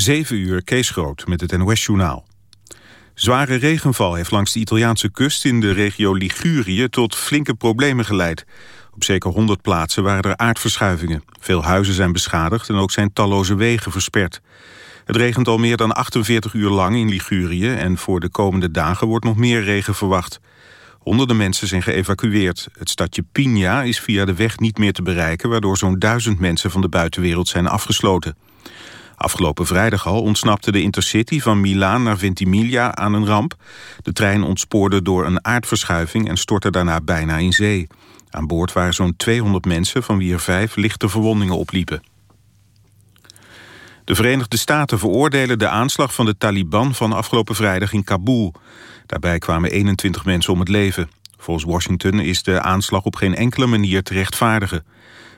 7 uur, Kees Groot, met het NOS-journaal. Zware regenval heeft langs de Italiaanse kust in de regio Ligurië tot flinke problemen geleid. Op zeker 100 plaatsen waren er aardverschuivingen. Veel huizen zijn beschadigd en ook zijn talloze wegen versperd. Het regent al meer dan 48 uur lang in Ligurië... en voor de komende dagen wordt nog meer regen verwacht. Honderden mensen zijn geëvacueerd. Het stadje Pigna is via de weg niet meer te bereiken... waardoor zo'n duizend mensen van de buitenwereld zijn afgesloten. Afgelopen vrijdag al ontsnapte de Intercity van Milaan naar Ventimiglia aan een ramp. De trein ontspoorde door een aardverschuiving en stortte daarna bijna in zee. Aan boord waren zo'n 200 mensen, van wie er vijf lichte verwondingen opliepen. De Verenigde Staten veroordelen de aanslag van de Taliban van afgelopen vrijdag in Kabul. Daarbij kwamen 21 mensen om het leven. Volgens Washington is de aanslag op geen enkele manier te rechtvaardigen.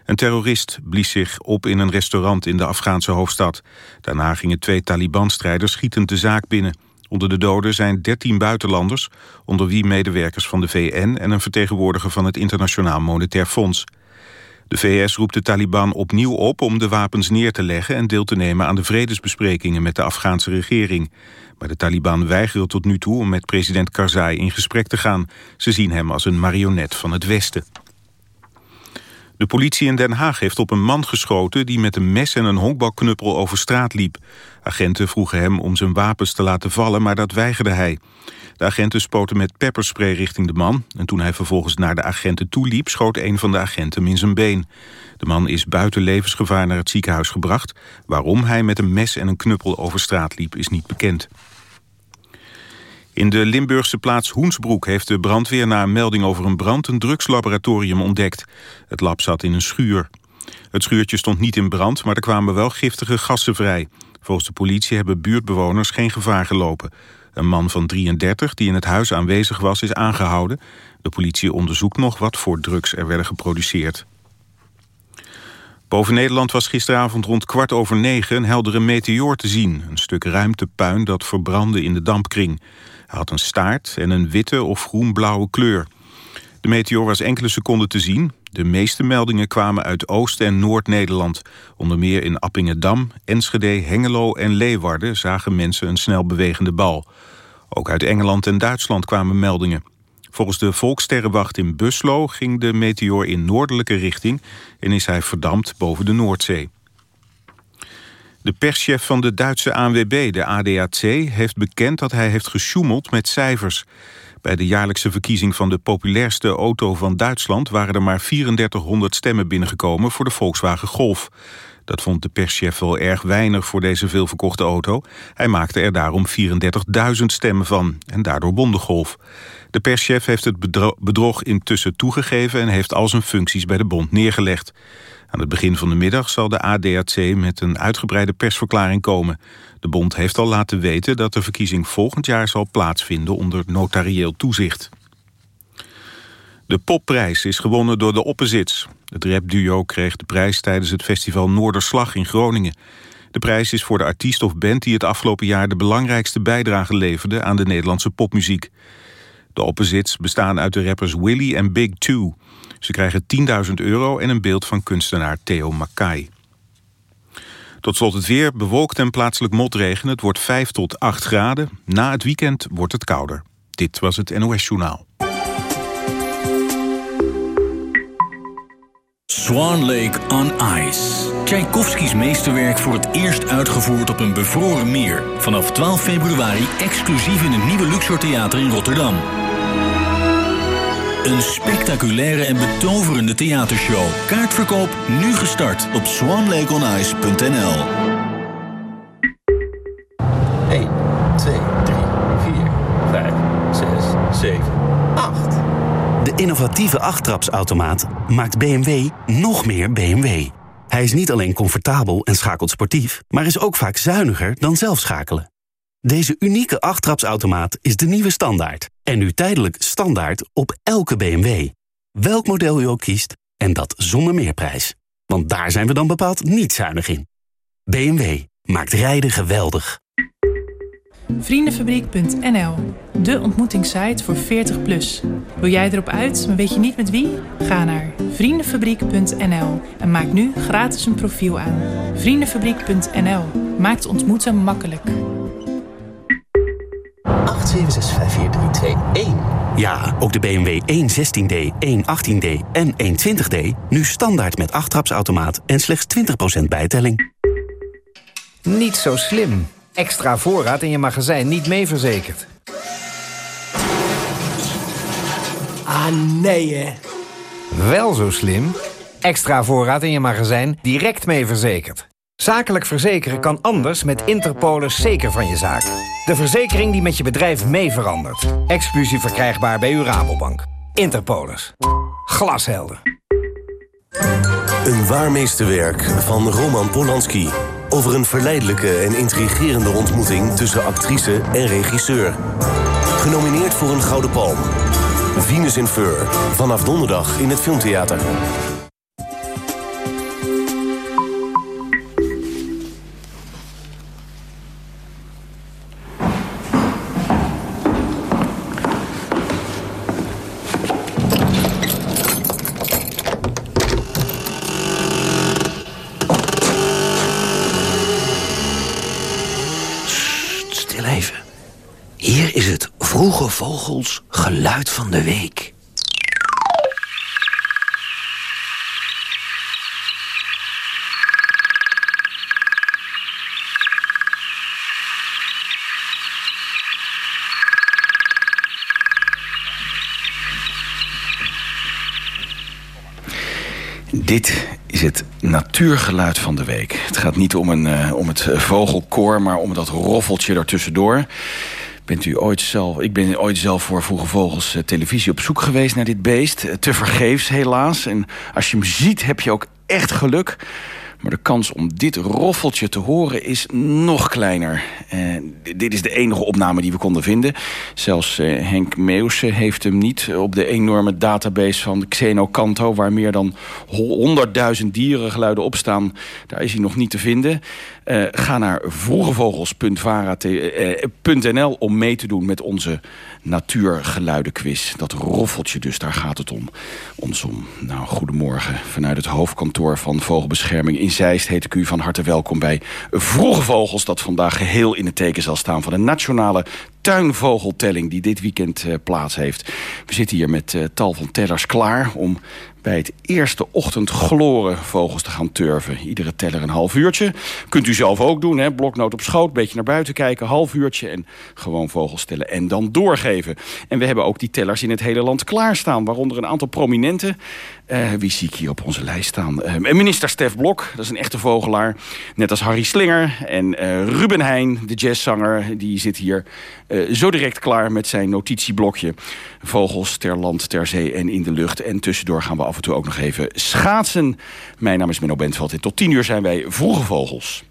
Een terrorist blies zich op in een restaurant in de Afghaanse hoofdstad. Daarna gingen twee Taliban-strijders schietend de zaak binnen. Onder de doden zijn 13 buitenlanders, onder wie medewerkers van de VN... en een vertegenwoordiger van het Internationaal Monetair Fonds. De VS roept de Taliban opnieuw op om de wapens neer te leggen... en deel te nemen aan de vredesbesprekingen met de Afghaanse regering. Maar de Taliban weigeren tot nu toe om met president Karzai in gesprek te gaan. Ze zien hem als een marionet van het Westen. De politie in Den Haag heeft op een man geschoten... die met een mes en een honkbalknuppel over straat liep. Agenten vroegen hem om zijn wapens te laten vallen, maar dat weigerde hij. De agenten spoten met pepperspray richting de man... en toen hij vervolgens naar de agenten toeliep... schoot een van de agenten in zijn been. De man is buiten levensgevaar naar het ziekenhuis gebracht. Waarom hij met een mes en een knuppel over straat liep, is niet bekend. In de Limburgse plaats Hoensbroek heeft de brandweer na een melding over een brand een drugslaboratorium ontdekt. Het lab zat in een schuur. Het schuurtje stond niet in brand, maar er kwamen wel giftige gassen vrij. Volgens de politie hebben buurtbewoners geen gevaar gelopen. Een man van 33 die in het huis aanwezig was is aangehouden. De politie onderzoekt nog wat voor drugs er werden geproduceerd. Boven Nederland was gisteravond rond kwart over negen een heldere meteoor te zien. Een stuk ruimtepuin dat verbrandde in de dampkring. Hij had een staart en een witte of groen-blauwe kleur. De meteor was enkele seconden te zien. De meeste meldingen kwamen uit Oost- en Noord-Nederland. Onder meer in Appingedam, Enschede, Hengelo en Leeuwarden... zagen mensen een snel bewegende bal. Ook uit Engeland en Duitsland kwamen meldingen. Volgens de Volkssterrenwacht in Buslo ging de meteor in noordelijke richting... en is hij verdampt boven de Noordzee. De perschef van de Duitse ANWB, de ADAC, heeft bekend dat hij heeft gesjoemeld met cijfers. Bij de jaarlijkse verkiezing van de populairste auto van Duitsland... waren er maar 3400 stemmen binnengekomen voor de Volkswagen Golf. Dat vond de perschef wel erg weinig voor deze veelverkochte auto. Hij maakte er daarom 34.000 stemmen van en daardoor won de Golf. De perschef heeft het bedrog intussen toegegeven... en heeft al zijn functies bij de bond neergelegd. Aan het begin van de middag zal de ADAC met een uitgebreide persverklaring komen. De bond heeft al laten weten dat de verkiezing volgend jaar zal plaatsvinden onder notarieel toezicht. De popprijs is gewonnen door de Opposites. Het rapduo kreeg de prijs tijdens het festival Noorderslag in Groningen. De prijs is voor de artiest of band die het afgelopen jaar de belangrijkste bijdrage leverde aan de Nederlandse popmuziek. De Opposites bestaan uit de rappers Willy en Big Two. Ze krijgen 10.000 euro en een beeld van kunstenaar Theo Makai. Tot slot het weer, bewolkt en plaatselijk motregen. Het wordt 5 tot 8 graden. Na het weekend wordt het kouder. Dit was het NOS Journaal. Swan Lake on Ice. Tchaikovskis meesterwerk voor het eerst uitgevoerd op een bevroren meer. Vanaf 12 februari exclusief in het nieuwe Luxor Theater in Rotterdam. Een spectaculaire en betoverende theatershow. Kaartverkoop nu gestart op swanlakeonice.nl 1, 2, 3, 4, 5, 6, 7, 8. De innovatieve achttrapsautomaat maakt BMW nog meer BMW. Hij is niet alleen comfortabel en schakelt sportief... maar is ook vaak zuiniger dan zelf schakelen. Deze unieke achttrapsautomaat is de nieuwe standaard. En nu tijdelijk standaard op elke BMW. Welk model u ook kiest, en dat zonder meerprijs. Want daar zijn we dan bepaald niet zuinig in. BMW maakt rijden geweldig. Vriendenfabriek.nl, de ontmoetingssite voor 40 plus. Wil jij erop uit, maar weet je niet met wie? Ga naar vriendenfabriek.nl en maak nu gratis een profiel aan. Vriendenfabriek.nl maakt ontmoeten makkelijk. 8765432 Ja, ook de BMW 116D, 118D en 120D nu standaard met 8-trapsautomaat en slechts 20% bijtelling. Niet zo slim. Extra voorraad in je magazijn niet mee verzekerd. Ah, nee hè. Wel zo slim. Extra voorraad in je magazijn direct mee verzekerd. Zakelijk verzekeren kan anders met Interpolis zeker van je zaak. De verzekering die met je bedrijf mee verandert. Exclusief verkrijgbaar bij uw Rabobank. Interpolis. Glashelder. Een waar meesterwerk van Roman Polanski. Over een verleidelijke en intrigerende ontmoeting tussen actrice en regisseur. Genomineerd voor een Gouden Palm. Venus in Fur. Vanaf donderdag in het Filmtheater. Vogels Geluid van de Week. Dit is het natuurgeluid van de week. Het gaat niet om, een, eh, om het vogelkoor, maar om dat roffeltje daartussendoor. Bent u ooit zelf, ik ben ooit zelf voor Vroege Vogels eh, televisie op zoek geweest naar dit beest. Eh, te vergeefs helaas. En als je hem ziet heb je ook echt geluk. Maar de kans om dit roffeltje te horen is nog kleiner. Eh, dit is de enige opname die we konden vinden. Zelfs Henk Meeuwse heeft hem niet op de enorme database van Xenocanto... waar meer dan 100.000 dierengeluiden op staan. Daar is hij nog niet te vinden. Eh, ga naar vroegevogels.vara.nl om mee te doen met onze natuurgeluidenquiz. Dat roffeltje dus, daar gaat het om. Ons om. Nou, goedemorgen. Vanuit het hoofdkantoor van Vogelbescherming in Zeist... heet ik u van harte welkom bij Vroege Vogels... dat vandaag geheel in het teken zal staan van de nationale tuinvogeltelling... die dit weekend uh, plaats heeft. We zitten hier met uh, tal van tellers klaar om bij het eerste ochtend gloren vogels te gaan turven. Iedere teller een half uurtje. Kunt u zelf ook doen, hè? bloknoot op schoot, beetje naar buiten kijken, half uurtje... en gewoon vogels tellen en dan doorgeven. En we hebben ook die tellers in het hele land klaarstaan... waaronder een aantal prominenten. Uh, wie zie ik hier op onze lijst staan? Uh, minister Stef Blok, dat is een echte vogelaar. Net als Harry Slinger. En uh, Ruben Heijn, de jazzzanger, die zit hier zo direct klaar met zijn notitieblokje. Vogels ter land, ter zee en in de lucht. En tussendoor gaan we af en toe ook nog even schaatsen. Mijn naam is Menno Bentveld en tot tien uur zijn wij Vroege Vogels.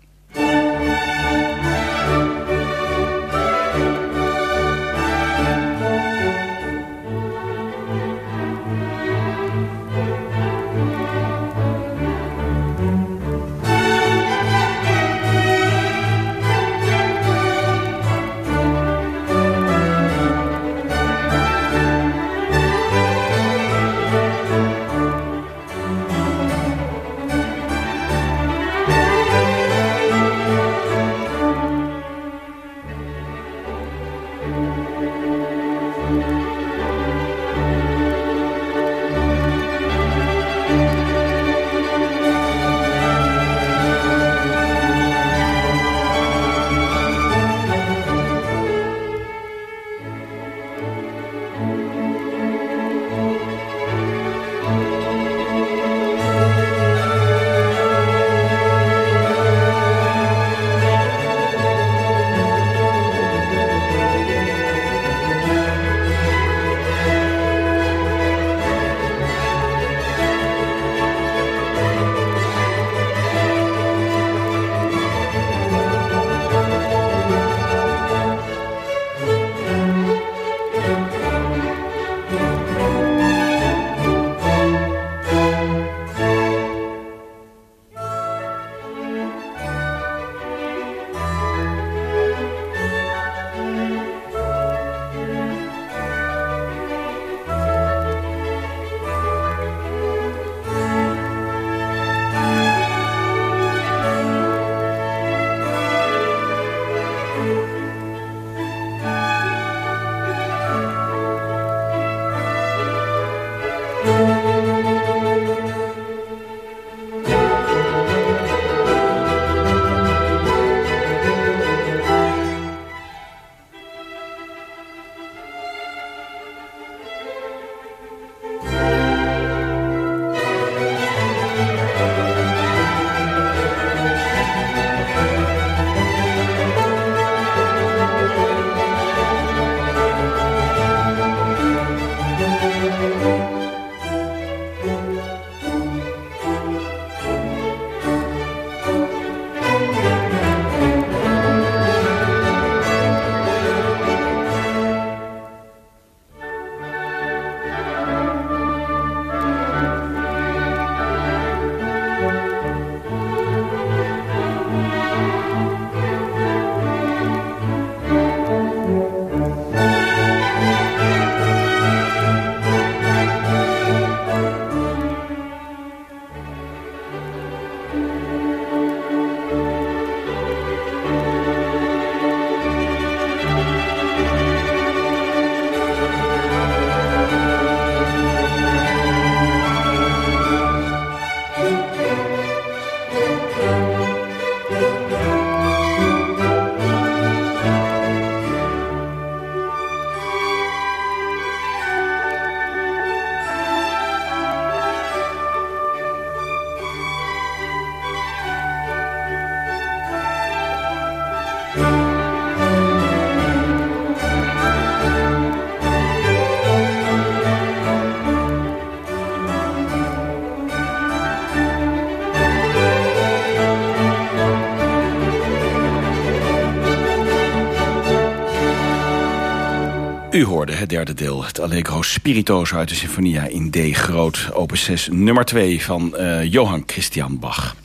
U hoorde het derde deel, het Allegro Spiritoso uit de Sinfonia in D groot, opus 6, nummer 2 van uh, Johann Christian Bach.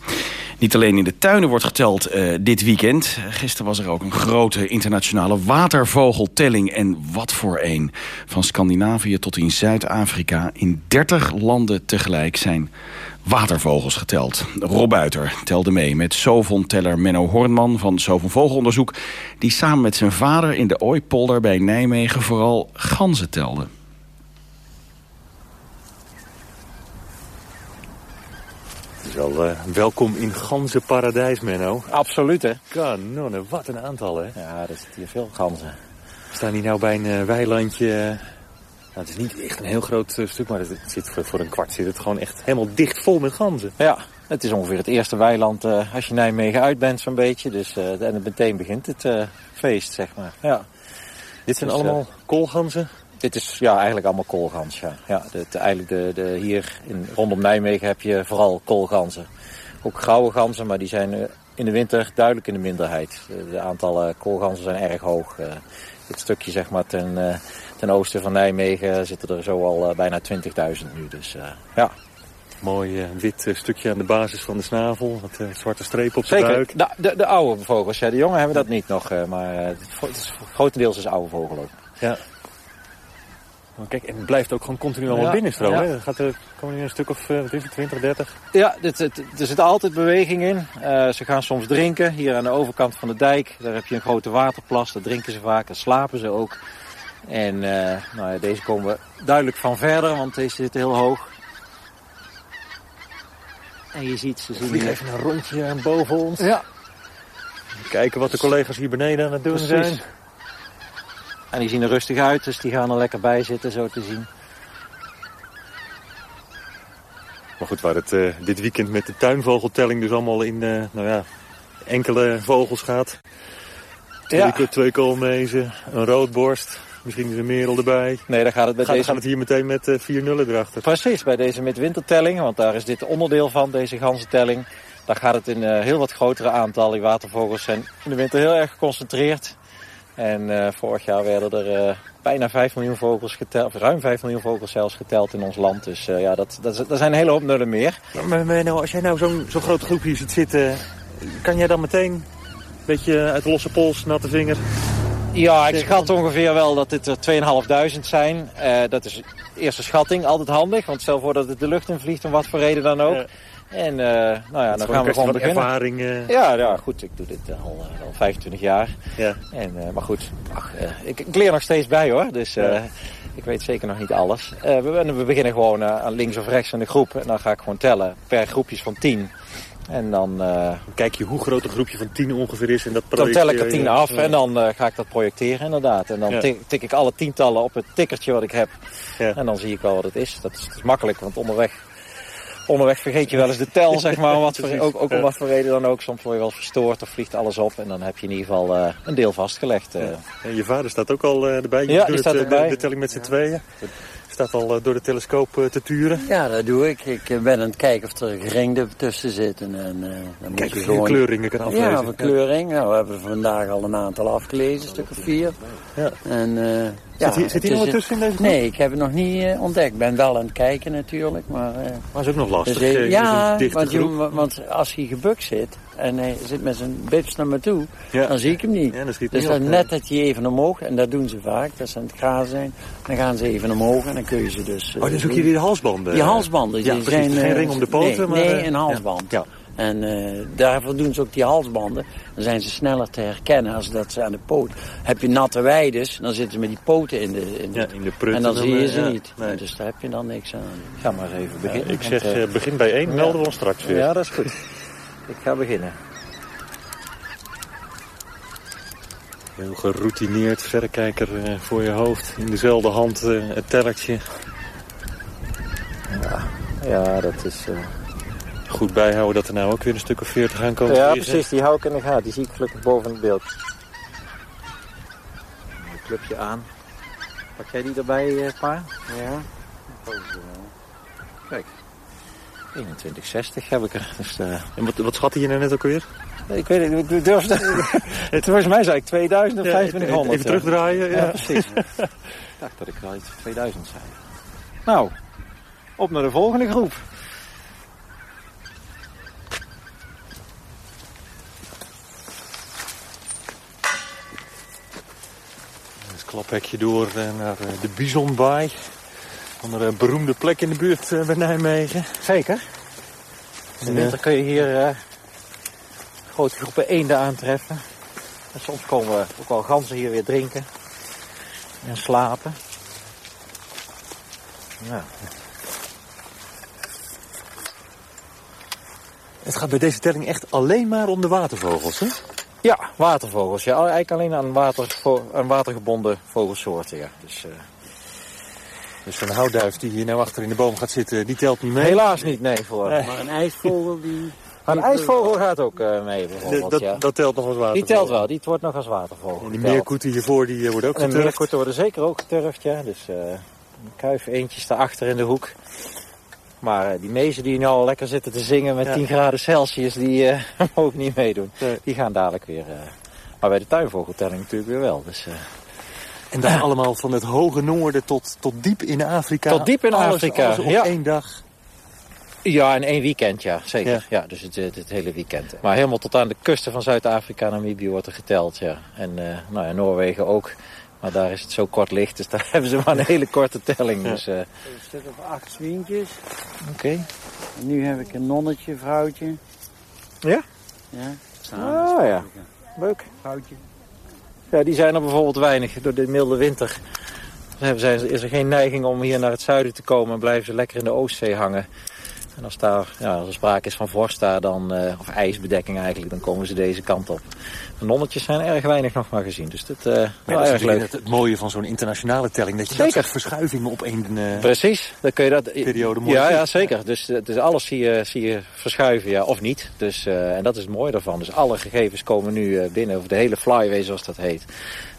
Niet alleen in de tuinen wordt geteld uh, dit weekend. Gisteren was er ook een grote internationale watervogeltelling. En wat voor een. Van Scandinavië tot in Zuid-Afrika. In 30 landen tegelijk zijn watervogels geteld. Rob Buiter telde mee met Sovon-teller Menno Hornman van Sovon Vogelonderzoek... die samen met zijn vader in de Ooipolder bij Nijmegen vooral ganzen telde. Het is wel uh, welkom in ganzenparadijs, Menno. Absoluut, hè? Kanonnen, wat een aantal, hè? Ja, er zitten hier veel ganzen. We staan hier nou bij een uh, weilandje nou, het is niet echt een heel groot uh, stuk, maar het zit voor, voor, een kwart zit het gewoon echt helemaal dicht vol met ganzen. Ja, het is ongeveer het eerste weiland als je Nijmegen uit bent zo'n beetje. Dus, en meteen begint het feest, zeg maar. Ja. Dit zijn dus, allemaal koolganzen? Dit is ja, eigenlijk allemaal koolgans, ja. ja eigenlijk de, de, hier in, rondom Nijmegen heb je vooral koolganzen. Ook grauwe ganzen, maar die zijn in de winter duidelijk in de minderheid. De, de aantallen koolganzen zijn erg hoog. dit stukje zeg maar ten ten oosten van Nijmegen zitten er zo al uh, bijna 20.000 nu. Dus uh, ja. Mooi uh, wit stukje aan de basis van de snavel. Wat zwarte streep op de Zeker. buik. De, de, de, oude vogels. Ja, de jongen hebben dat niet nog. maar het, grotendeels is oude vogel ook. Ja. Kijk, en het blijft ook gewoon continu allemaal ja, binnenstromen. Ja. Gaat er, komen er een stuk of wat is het, 20, 30? Ja, dit, er zit altijd beweging in. Uh, ze gaan soms drinken. Hier aan de overkant van de dijk. Daar heb je een grote waterplas. Daar drinken ze vaak. Daar slapen ze ook. En uh, nou ja, deze komen we duidelijk van verder, want deze zit heel hoog. En je ziet, ze zien hier even een rondje boven ons. Ja. Kijken wat de collega's hier beneden aan het doen Precies. zijn. En die zien er rustig uit, dus die gaan er lekker bij zitten, zo te zien. Maar goed, waar het uh, dit weekend met de tuinvogeltelling dus allemaal in uh, nou ja, enkele vogels gaat. Twee, ja. twee koolmezen, een roodborst, Misschien is een merel erbij. Nee, dan gaat het bij gaat, deze... gaat het hier meteen met uh, vier nullen erachter. Precies, bij deze midwintertelling, want daar is dit onderdeel van, deze ganzentelling. Daar gaat het in heel wat grotere aantallen. Die watervogels zijn in de winter heel erg geconcentreerd. En uh, vorig jaar werden er bijna 5 miljoen vogels geteld, ruim 5 miljoen vogels zelfs geteld in ons land. Dus ja, dat, dat, dat zijn een hele hoop nullen meer. Maar, maar nou, als jij nou zo'n zo groot groep hier ziet zitten, kan jij dan meteen een beetje uit de losse pols, natte vinger, ja, ik schat ongeveer wel dat dit er 2.500 zijn. Uh, dat is eerste schatting, altijd handig. Want stel voor dat het de lucht in vliegt, om wat voor reden dan ook. En uh, nou ja, dan gaan we gewoon beginnen. ervaring. Uh... Ja, ja, goed. Ik doe dit al, al 25 jaar. Ja. En, maar goed, ach, ik, ik, leer nog steeds bij hoor. Dus ja. ik weet zeker nog niet alles. we, we, beginnen gewoon aan links of rechts in de groep. En dan ga ik gewoon tellen per groepjes van 10. En dan kijk je hoe groot een groepje van tien ongeveer is. En dat dan tel ik er tien af ja. en dan ga ik dat projecteren inderdaad. En dan ja. tik, tik, ik alle tientallen op het tikkertje wat ik heb. Ja. En dan zie ik wel wat het is. Dat is, dat is makkelijk, want onderweg, onderweg vergeet je wel eens de tel, zeg maar. Wat voor, ook ook om wat voor reden dan ook. Soms word je wel verstoord of vliegt alles op. En dan heb je in ieder geval uh, een deel vastgelegd. En je vader staat ook al erbij. Je ja, die staat het, erbij. De, de telling met z'n tweeën staat al door de telescoop te turen. Ja, dat doe ik. Ik ben aan het kijken of er ringden tussen zitten. En, uh, dan Kijk, moet je gewoon... kleurringen kan aflezen. Ja, verkleuring. Nou, we hebben vandaag al een aantal afgelezen, een stuk of vier. Ja. En, uh, zit hier, ja, zit hier nog wat tussen in deze Nee, ik heb het nog niet uh, ontdekt. Ik ben wel aan het kijken natuurlijk. Maar, uh, maar is ook nog lastig. Dus, uh, ja, want, je, want, als hij gebukt zit en hij zit met zijn bips naar me toe, ja. dan zie ik hem niet. Ja, dus niet dan net dat je even omhoog, en dat doen ze vaak, dat ze aan het grazen zijn, dan gaan ze even omhoog en dan kun je ze dus... oh, dus ook hier die halsbanden? Die halsbanden. Ja, die precies, zijn, geen ring om de poten, nee, maar... Nee, een halsband. Ja. En uh, daarvoor doen ze ook die halsbanden. Dan zijn ze sneller te herkennen als dat ze aan de poot. Heb je natte weides, dan zitten ze met die poten in de, in de, ja, in de prut. En dan, dan zie je ze ja, niet. Nee. Dus daar heb je dan niks aan. Ga maar even beginnen. Ja, ik zeg, want, uh, begin bij één, melden we ons straks weer. Ja, dat is goed. ik ga beginnen. Heel geroutineerd, verrekijker uh, voor je hoofd. In dezelfde hand het tellertje. Ja, ja dat is goed bijhouden dat er nou ook weer een stuk of 40 aankomen. Ja, precies. Die hou ik in de gaten. Die zie ik gelukkig boven het beeld. Een clubje aan. Pak jij die erbij, uh, pa? Ja. Kijk. 2160 heb ik er. Dus, uh... En wat, wat schatte je nou net ook weer? Ik weet het, ik durf het. Volgens mij zei ik 2000 of 2500. Even terugdraaien. Ja, ja precies. ik dacht dat ik wel iets 2000 zei. Nou, op naar de volgende groep. Klaphekje door naar de Bisonbaai. Een beroemde plek in de buurt bij Nijmegen. Zeker. In de winter kun je hier grote groepen eenden aantreffen. En soms komen ook wel ganzen hier weer drinken en slapen. Ja. Het gaat bij deze telling echt alleen maar om de watervogels, hè? Ja, watervogels. Ja. Eigenlijk alleen aan, water, aan watergebonden vogelsoorten. Ja. Dus, uh... dus zo'n houtduif die hier nou achter in de boom gaat zitten, die telt niet mee? Helaas niet, nee. Voor... Maar een ijsvogel die... een ijsvogel gaat ook uh, mee bijvoorbeeld, dat, ja. dat telt nog als watervogel? Die telt wel, die wordt nog als watervogel. En die meerkoeten hiervoor, die uh, worden ook geturfd? En meerkoeten worden zeker ook geturfd, ja. Dus uh, kuif eentjes daarachter in de hoek. Maar die mezen die nu al lekker zitten te zingen met ja. 10 graden Celsius, die mogen niet meedoen. Nee. Die gaan dadelijk weer... maar bij de tuinvogeltelling natuurlijk weer wel. Dus, en dat allemaal van het hoge noorden tot, tot diep in Afrika? Tot diep in alles, Afrika, alles op ja. één dag? Ja, in één weekend, ja, zeker. Ja, ja dus het, het, hele weekend. Maar helemaal tot aan de kusten van Zuid-Afrika Namibië wordt er geteld, ja. En uh, nou ja, Noorwegen ook. Maar daar is het zo kort licht, dus daar hebben ze maar een hele korte telling. Dus, uh... Een stuk of acht zwientjes. Oké. Okay. Nu heb ik een nonnetje, vrouwtje. Ja? Ja. Ah ja, leuk. Vrouwtje. Ja, die zijn er bijvoorbeeld weinig door de milde winter. Zijn, is er geen neiging om hier naar het zuiden te komen en blijven ze lekker in de Oostzee hangen. En als, daar, ja, als er sprake is van vorst dan, uh, of ijsbedekking eigenlijk, dan komen ze deze kant op. De nonnetjes zijn erg weinig nog maar gezien. Dus dit, uh, ja, dat is erg leuk. Het, het, mooie van zo'n internationale telling, dat je zeker. dat verschuivingen op één uh, Precies, dan kun je dat periode mooi Ja, ja zeker. Dus, dus alles zie je, zie je verschuiven, ja, of niet. Dus, en dat is het mooie daarvan. Dus alle gegevens komen nu binnen, of de hele flyway zoals dat heet.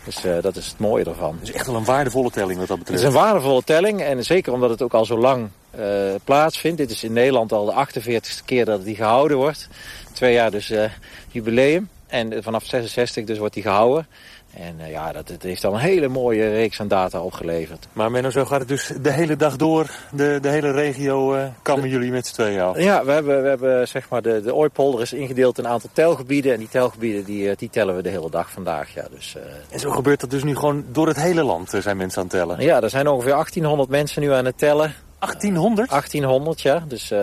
Dus uh, dat is het mooie ervan. Het is echt wel een waardevolle telling wat dat betreft. Het is een waardevolle telling en zeker omdat het ook al zo lang uh, plaatsvindt. Dit is in Nederland al de 48ste keer dat die gehouden wordt. Twee jaar dus uh, jubileum. En vanaf 66 dus wordt die gehouden. En uh, ja, dat, het heeft al een hele mooie reeks aan data opgeleverd. Maar Menno, zo gaat het dus de hele dag door. De, de hele regio uh, kammen jullie met z'n tweeën af. Ja, we hebben, we hebben zeg maar de, de Ooipolder is ingedeeld in een aantal telgebieden. En die telgebieden die, die tellen we de hele dag vandaag. Ja, dus, uh... En zo gebeurt dat dus nu gewoon door het hele land zijn mensen aan het tellen? Ja, er zijn ongeveer 1800 mensen nu aan het tellen. 1800? 1800, ja. Dus uh,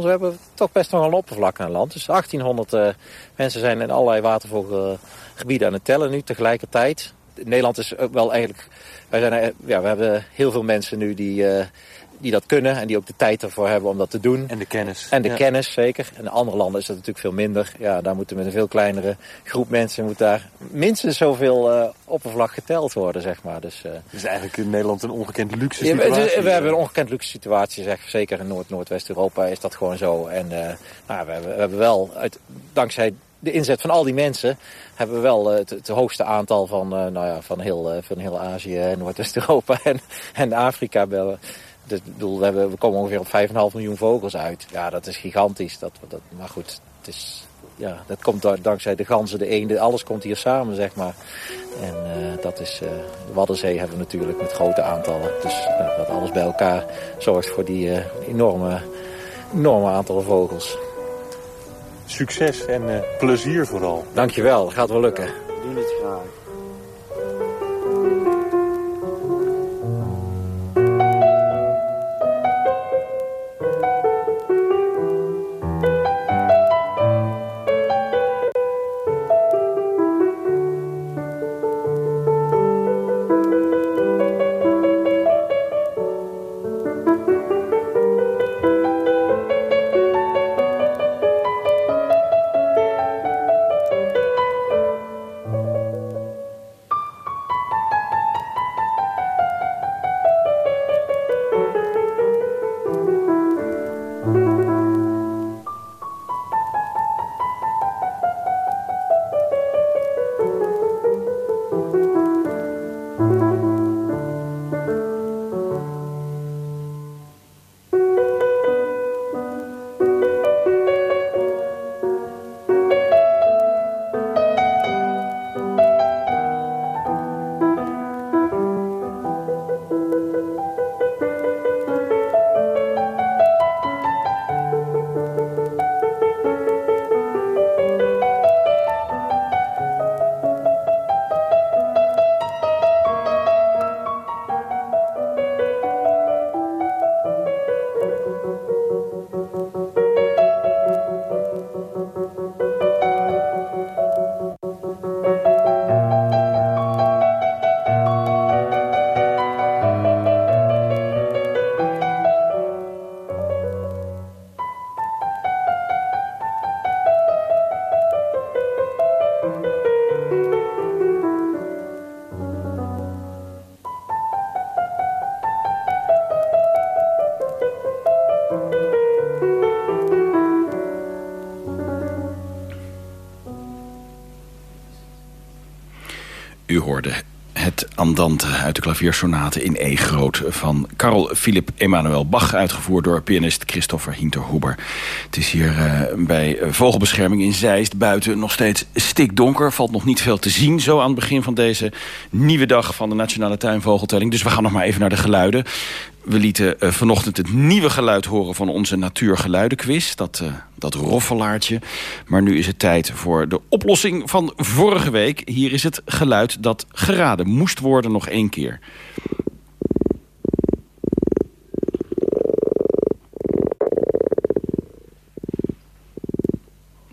we hebben toch best nog een oppervlak aan land. Dus 1800 uh, mensen zijn in allerlei watervogelgebieden aan het tellen nu tegelijkertijd. Nederland is wel eigenlijk... Wij zijn, ja, we hebben heel veel mensen nu die, uh, die dat kunnen en die ook de tijd ervoor hebben om dat te doen. En de kennis. En de ja. kennis, zeker. En in andere landen is dat natuurlijk veel minder. Ja, daar moeten met een veel kleinere groep mensen... moet daar minstens zoveel uh, oppervlak geteld worden, zeg maar. Dus, uh, het is eigenlijk in Nederland een ongekend luxe situatie. Ja, we, hebben een ongekend luxe situatie, zeg. Zeker in Noord-Noordwest-Europa is dat gewoon zo. En uh, nou, we, hebben, we hebben wel, uit, dankzij de inzet van al die mensen... hebben we wel het, het hoogste aantal van, nou ja, van, heel, van heel Azië, Noordwest-Europa en, en Afrika... Dus, bedoel, we, hebben, we komen ongeveer op 5,5 miljoen vogels uit. Ja, dat is gigantisch. Dat, dat, maar goed, het is, ja, dat komt dankzij de ganzen, de eenden, alles komt hier samen, zeg maar. En uh, dat is, uh, de Waddenzee hebben we natuurlijk met grote aantallen. Dus uh, dat alles bij elkaar zorgt voor die enorme, enorme aantallen vogels. Succes en plezier vooral. Dankjewel, gaat wel lukken. We doen het graag. Uit de klaviersonate in E groot van Carl Philipp Emanuel Bach, uitgevoerd door pianist Christopher Hinterhuber. Het is hier uh, bij Vogelbescherming in Zeist buiten nog steeds stikdonker. Valt nog niet veel te zien zo aan het begin van deze nieuwe dag van de Nationale Tuinvogeltelling. Dus we gaan nog maar even naar de geluiden. We lieten uh, vanochtend het nieuwe geluid horen van onze natuurgeluidenquiz. Dat, uh, dat roffelaartje. Maar nu is het tijd voor de oplossing van vorige week. Hier is het geluid dat geraden moest worden nog één keer.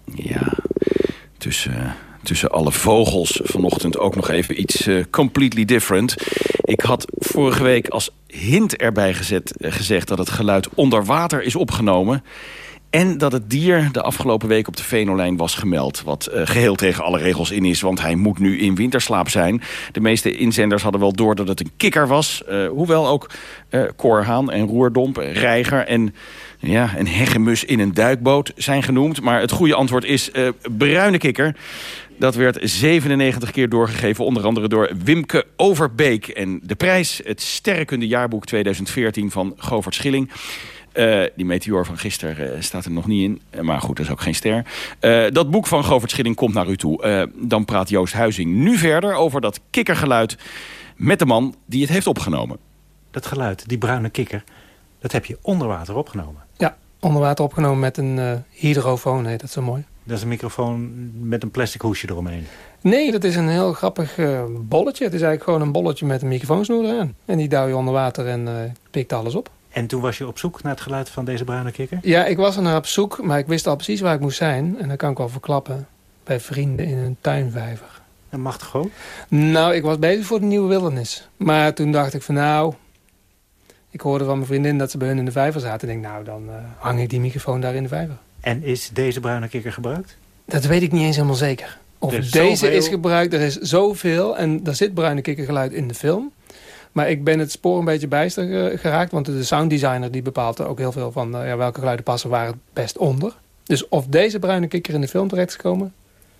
Ja, tussen tussen alle vogels vanochtend ook nog even iets uh, completely different. Ik had vorige week als hint erbij gezet, uh, gezegd dat het geluid onder water is opgenomen. En dat het dier de afgelopen week op de Venolijn was gemeld. Wat uh, geheel tegen alle regels in is, want hij moet nu in winterslaap zijn. De meeste inzenders hadden wel door dat het een kikker was. Uh, hoewel ook uh, koorhaan en roerdomp, reiger en ja, een hegemus in een duikboot zijn genoemd. Maar het goede antwoord is bruine kikker. Dat werd 97 keer doorgegeven, onder andere door Wimke Overbeek. En de prijs, het Sterrenkunde Jaarboek 2014 van Govert Schilling... Uh, die meteoor van gisteren uh, staat er nog niet in. Maar goed, dat is ook geen ster. Uh, dat boek van Govert Schilling komt naar u toe. dan praat Joost Huizing nu verder over dat kikkergeluid... met de man die het heeft opgenomen. Dat geluid, die bruine kikker, dat heb je onder water opgenomen. Ja, onder water opgenomen met een hydrofoon, heet dat zo mooi. Dat is een microfoon met een plastic hoesje eromheen. Nee, dat is een heel grappig uh, bolletje. Het is eigenlijk gewoon een bolletje met een microfoonsnoer eraan. En die duw je onder water en uh, pikt alles op. En toen was je op zoek naar het geluid van deze bruine kikker? Ja, ik was er naar op zoek, maar ik wist al precies waar ik moest zijn. En dat kan ik wel verklappen. Bij vrienden in een tuinvijver. En mag toch ook? Nou, ik was bezig voor de nieuwe wildernis. Maar toen dacht ik van nou... Ik hoorde van mijn vriendin dat ze bij hun in de vijver zaten. Ik denk nou, dan uh, hang ik die microfoon daar in de vijver. En is deze bruine kikker gebruikt? Dat weet ik niet eens helemaal zeker. Of is deze zoveel... is gebruikt, er is zoveel. En er zit bruine kikkergeluid in de film. Maar ik ben het spoor een beetje bijster geraakt. Want de sounddesigner die bepaalde ook heel veel van... Uh, ja, welke geluiden passen waar het best onder. Dus of deze bruine kikker in de film terecht is gekomen...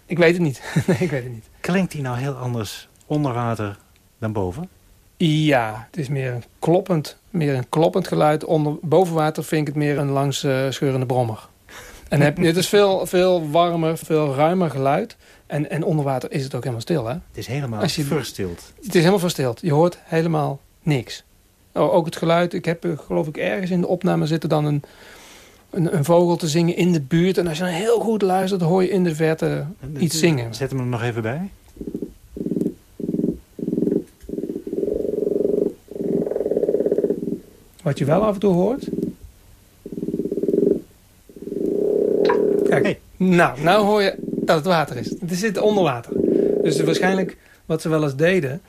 Ik weet het niet. nee, ik weet het niet. Klinkt die nou heel anders onder water dan boven? Ja, het is meer een kloppend, meer een kloppend geluid. Onder, boven water vind ik het meer een langs uh, scheurende brommer. En heb, het is veel, veel warmer, veel ruimer geluid. En, en onder water is het ook helemaal stil, hè? Het is helemaal Als je- verstild. Het is helemaal verstild. Je hoort helemaal niks. Oh, ook het geluid. Ik heb, eh, geloof ik, ergens in de opname zitten dan een, een, een vogel te zingen in de buurt. En als je dan heel goed luistert, hoor je in de verte iets zingen. Zet hem er nog even bij. Wat je wel af en toe hoort. Kijk, nou, nou hoor je dat het water is. Het zit onder water. Dus waarschijnlijk wat ze wel eens deden...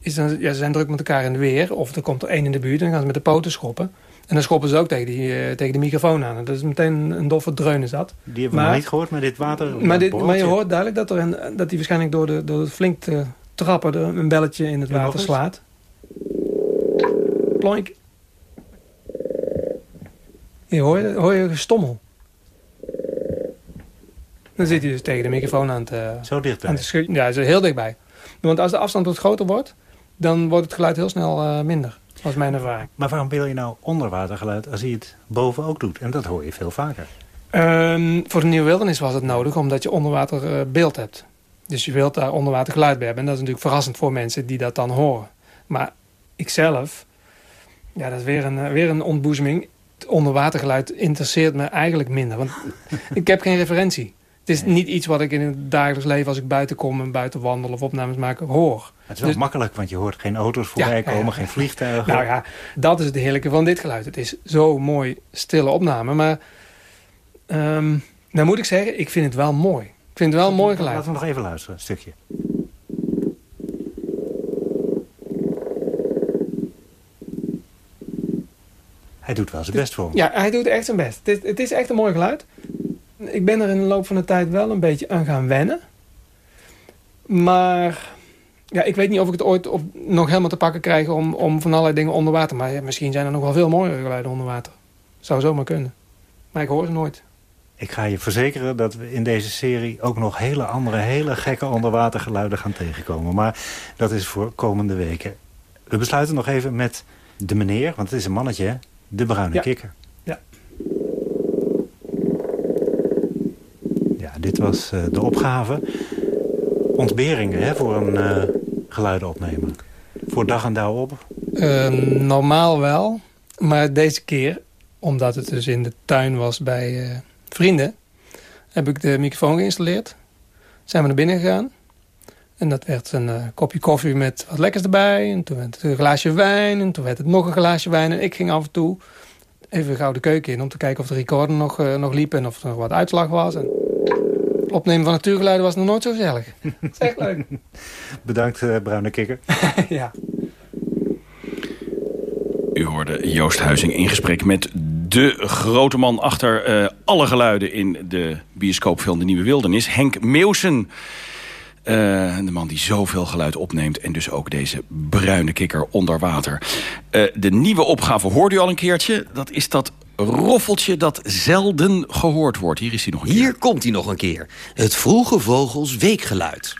is dan, ja, ze zijn druk met elkaar in de weer. Of er komt er één in de buurt en dan gaan ze met de poten schoppen. En dan schoppen ze ook tegen, die, eh, tegen de microfoon aan. En dat is meteen een doffe dreun is dat. Die hebben we niet gehoord, maar dit water... Maar, dit, maar je je. hoort duidelijk dat, er een, dat hij waarschijnlijk door, de, door het flink te trappen... een belletje in het water slaat. Ploink. Hier hoor je, hoor je gestommel. Dan zit hij dus tegen de microfoon aan te... Zo dichtbij. aan te schudden. Ja, zo heel dichtbij. Want als de afstand wat groter wordt... dan wordt het geluid heel snel eh, minder. Dat is mijn ervaring. Maar waarom wil je nou onderwatergeluid als hij het boven ook doet? En dat hoor je veel vaker. Ehm, voor de Nieuwe Wildernis was het nodig omdat je onderwater eh, beeld hebt. Dus je wilt daar onderwater geluid bij hebben. En dat is natuurlijk verrassend voor mensen die dat dan horen. Maar ikzelf, ja, dat is weer een, eh, weer een ontboezeming. Het onderwatergeluid interesseert me eigenlijk minder. Want ik heb geen referentie. Het is niet iets wat ik in het dagelijks leven als ik buiten kom en buiten wandel of opnames maak hoor. Het is wel Dus- makkelijk, want je hoort geen auto's voorbij Ja, komen, ja. geen vliegtuigen. Nou ja, dat is het heerlijke van dit geluid. Het is zo mooi stille opname. Maar nou moet ik zeggen, ik vind het wel mooi. Ik vind het wel een mooi geluid. Laten we nog even luisteren, een stukje. Hij doet wel zijn best voor me. Ja, hij doet echt zijn best. Het is, het is echt een mooi geluid. Ik ben er in de loop van de tijd wel een beetje aan gaan wennen. Maar ja, ik weet niet of ik het ooit op, nog helemaal te pakken krijg... Om, om van allerlei dingen onder water. Maar ja, misschien zijn er nog wel veel mooiere geluiden onder water. Zou zomaar kunnen. Maar ik hoor ze nooit. Ik ga je verzekeren dat we in deze serie ook nog hele andere, hele gekke onderwatergeluiden gaan tegenkomen. Maar dat is voor komende weken. We besluiten nog even met de meneer, want het is een mannetje, hè? de bruine Ja. kikker. Ja. Ja, dit was eh, de opgave. Ontberingen hè, voor een eh geluidenopnemer. Voor dag en dauw op. Ehm, normaal wel. Maar deze keer, omdat het dus in de tuin was bij eh, vrienden... heb ik de microfoon geïnstalleerd. Zijn we naar binnen gegaan. En dat werd een eh, kopje koffie met wat lekkers erbij. En toen werd het een glaasje wijn. En toen werd het nog een glaasje wijn. En ik ging af en toe even gauw de keuken in... om te kijken of de recorder nog, eh, nog liep en of er nog wat uitslag was. En opnemen van natuurgeluiden was nog nooit zo gezellig. Dat is echt leuk. Bedankt, eh, bruine kikker. ja. U hoorde Joost Huizing in gesprek met de grote man achter eh, alle geluiden in de bioscoopfilm De Nieuwe Wildernis, Henk Meeuwsen. Eh, de man die zoveel geluid opneemt en dus ook deze bruine kikker onder water. Eh, de nieuwe opgave hoorde u al een keertje. Dat is dat roffeltje dat zelden gehoord wordt. Hier is hij nog een keer. Hier komt hij nog een keer. Het vroege vogels weekgeluid.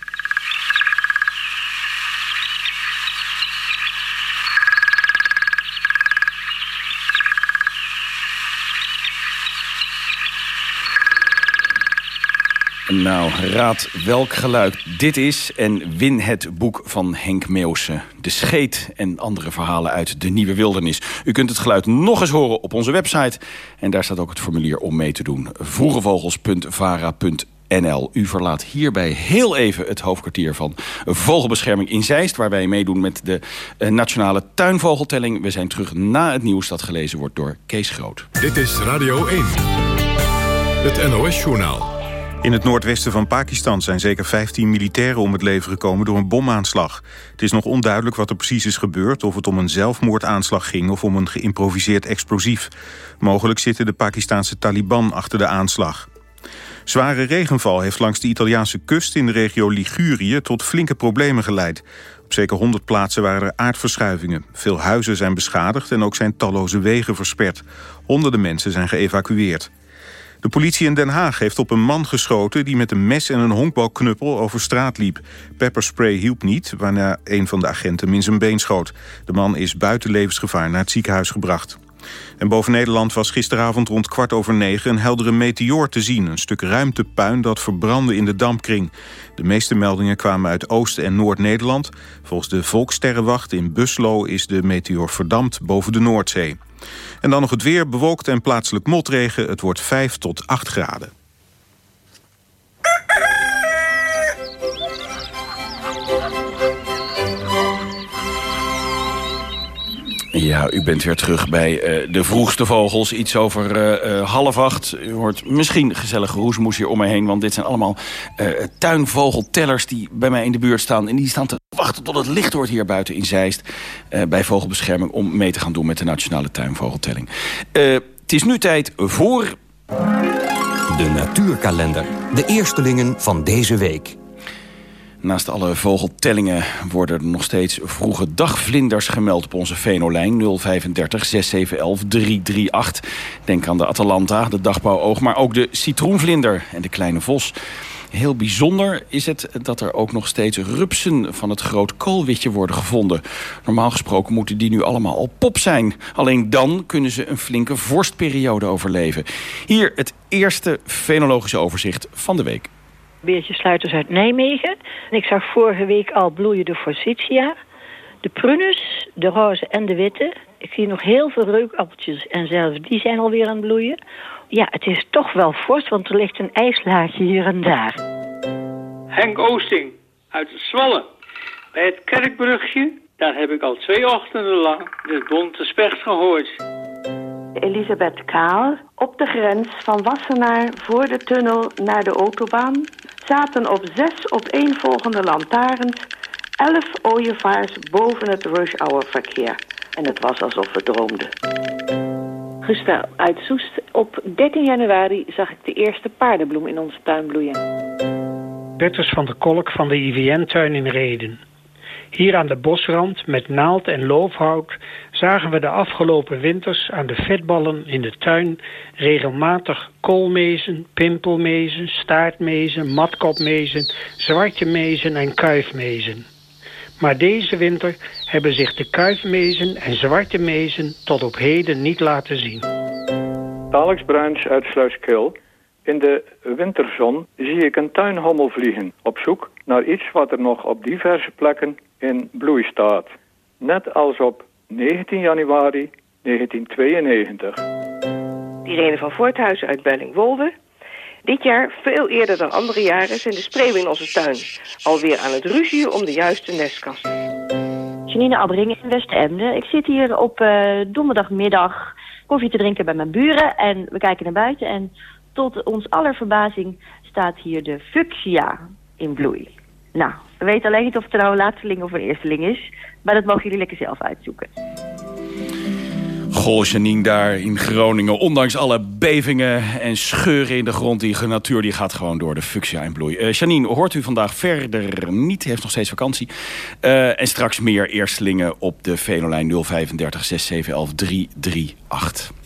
Nou, raad welk geluid dit is en win het boek van Henk Meeuwse. De scheet en andere verhalen uit de Nieuwe Wildernis. U kunt het geluid nog eens horen op onze website. En daar staat ook het formulier om mee te doen. vroegevogels.vara.nl U verlaat hierbij heel even het hoofdkwartier van Vogelbescherming in Zeist... waar wij meedoen met de eh, Nationale Tuinvogeltelling. We zijn terug na het nieuws dat gelezen wordt door Kees Groot. Dit is Radio 1. Het NOS-journaal. In het noordwesten van Pakistan zijn zeker 15 militairen om het leven gekomen door een bomaanslag. Het is nog onduidelijk wat er precies is gebeurd, of het om een zelfmoordaanslag ging of om een geïmproviseerd explosief. Mogelijk zitten de Pakistanse Taliban achter de aanslag. Zware regenval heeft langs de Italiaanse kust in de regio Ligurië tot flinke problemen geleid. Op zeker 100 plaatsen waren er aardverschuivingen. Veel huizen zijn beschadigd en ook zijn talloze wegen versperd. Honderden mensen zijn geëvacueerd. De politie in Den Haag heeft op een man geschoten... die met een mes en een honkbalknuppel over straat liep. Pepperspray hielp niet, waarna een van de agenten hem in zijn been schoot. De man is buiten levensgevaar naar het ziekenhuis gebracht. En boven Nederland was gisteravond rond kwart over negen... een heldere meteoor te zien, een stuk ruimtepuin dat verbrandde in de dampkring. De meeste meldingen kwamen uit Oost- en Noord-Nederland. Volgens de Volkssterrenwacht in Buslo is de meteoor verdampt boven de Noordzee. En dan nog het weer, bewolkt en plaatselijk motregen. Het wordt 5 tot 8 graden. Ja, u bent weer terug bij uh, de vroegste vogels. Iets over uh, uh, half acht. U hoort misschien gezellige roesmoes hier om me heen. Want dit zijn allemaal tuinvogeltellers die bij mij in de buurt staan. En die staan te wachten tot het licht wordt hier buiten in Zeist. bij Vogelbescherming om mee te gaan doen met de Nationale Tuinvogeltelling. het is nu tijd voor... De natuurkalender. De eerstelingen van deze week. Naast alle vogeltellingen worden er nog steeds vroege dagvlinders gemeld op onze Venolijn 035 6711 338. Denk aan de Atalanta, de dagbouwoog, maar ook de citroenvlinder en de kleine vos. Heel bijzonder is het dat er ook nog steeds rupsen van het groot koolwitje worden gevonden. Normaal gesproken moeten die nu allemaal al pop zijn. Alleen dan kunnen ze een flinke vorstperiode overleven. Hier het eerste fenologische overzicht van de week. Beertje Sluiters uit Nijmegen. En ik zag vorige week al bloeien de forsythia, de prunus, de roze en de witte. Ik zie nog heel veel reukappeltjes en zelfs die zijn alweer aan het bloeien. Ja, het is toch wel fors, want er ligt een ijslaagje hier en daar. Henk Oosting uit Zwolle. Bij het kerkbrugje, daar heb ik al twee ochtenden lang de bonte specht gehoord. Elisabeth Kaal. Op de grens van Wassenaar voor de tunnel naar de autobaan zaten op zes opeenvolgende lantaarns elf ooievaars boven het rush-hour verkeer. En het was alsof we droomden. Gustav uit Soest. Op 13 januari zag ik de eerste paardenbloem in onze tuin bloeien. Betters van der Kolk van de IVN-tuin in Reden. Hier aan de bosrand met naald en loofhout zagen we de afgelopen winters aan de vetballen in de tuin regelmatig koolmezen, pimpelmezen, staartmezen, matkopmezen, zwarte mezen en kuifmezen. Maar deze winter hebben zich de kuifmezen en zwarte mezen tot op heden niet laten zien. Alex Bruins uit Sluiskil. In de winterzon zie ik een tuinhommel vliegen op zoek naar iets wat er nog op diverse plekken in bloei staat. Net als op 19 januari 1992. Irene van Voorthuizen uit Bellingwolde. Dit jaar, veel eerder dan andere jaren, zijn de spreeuwen in onze tuin alweer aan het ruzien om de juiste nestkast. Janine Abbering in West-Emden. Ik zit hier op uh, donderdagmiddag koffie te drinken bij mijn buren en we kijken naar buiten en tot ons aller verbazing staat hier de fuchsia in bloei. Nou, we weten alleen niet of het nou een laatsteling of een eersteling is. Maar dat mogen jullie lekker zelf uitzoeken. Goh, Janine, daar in Groningen. Ondanks alle bevingen en scheuren in de grond... die natuur die gaat gewoon door de fuchsia in bloei. Uh, Janine, hoort u vandaag verder niet. Heeft nog steeds vakantie. Uh, en straks meer eerstelingen op de Venolijn 035 6711 338.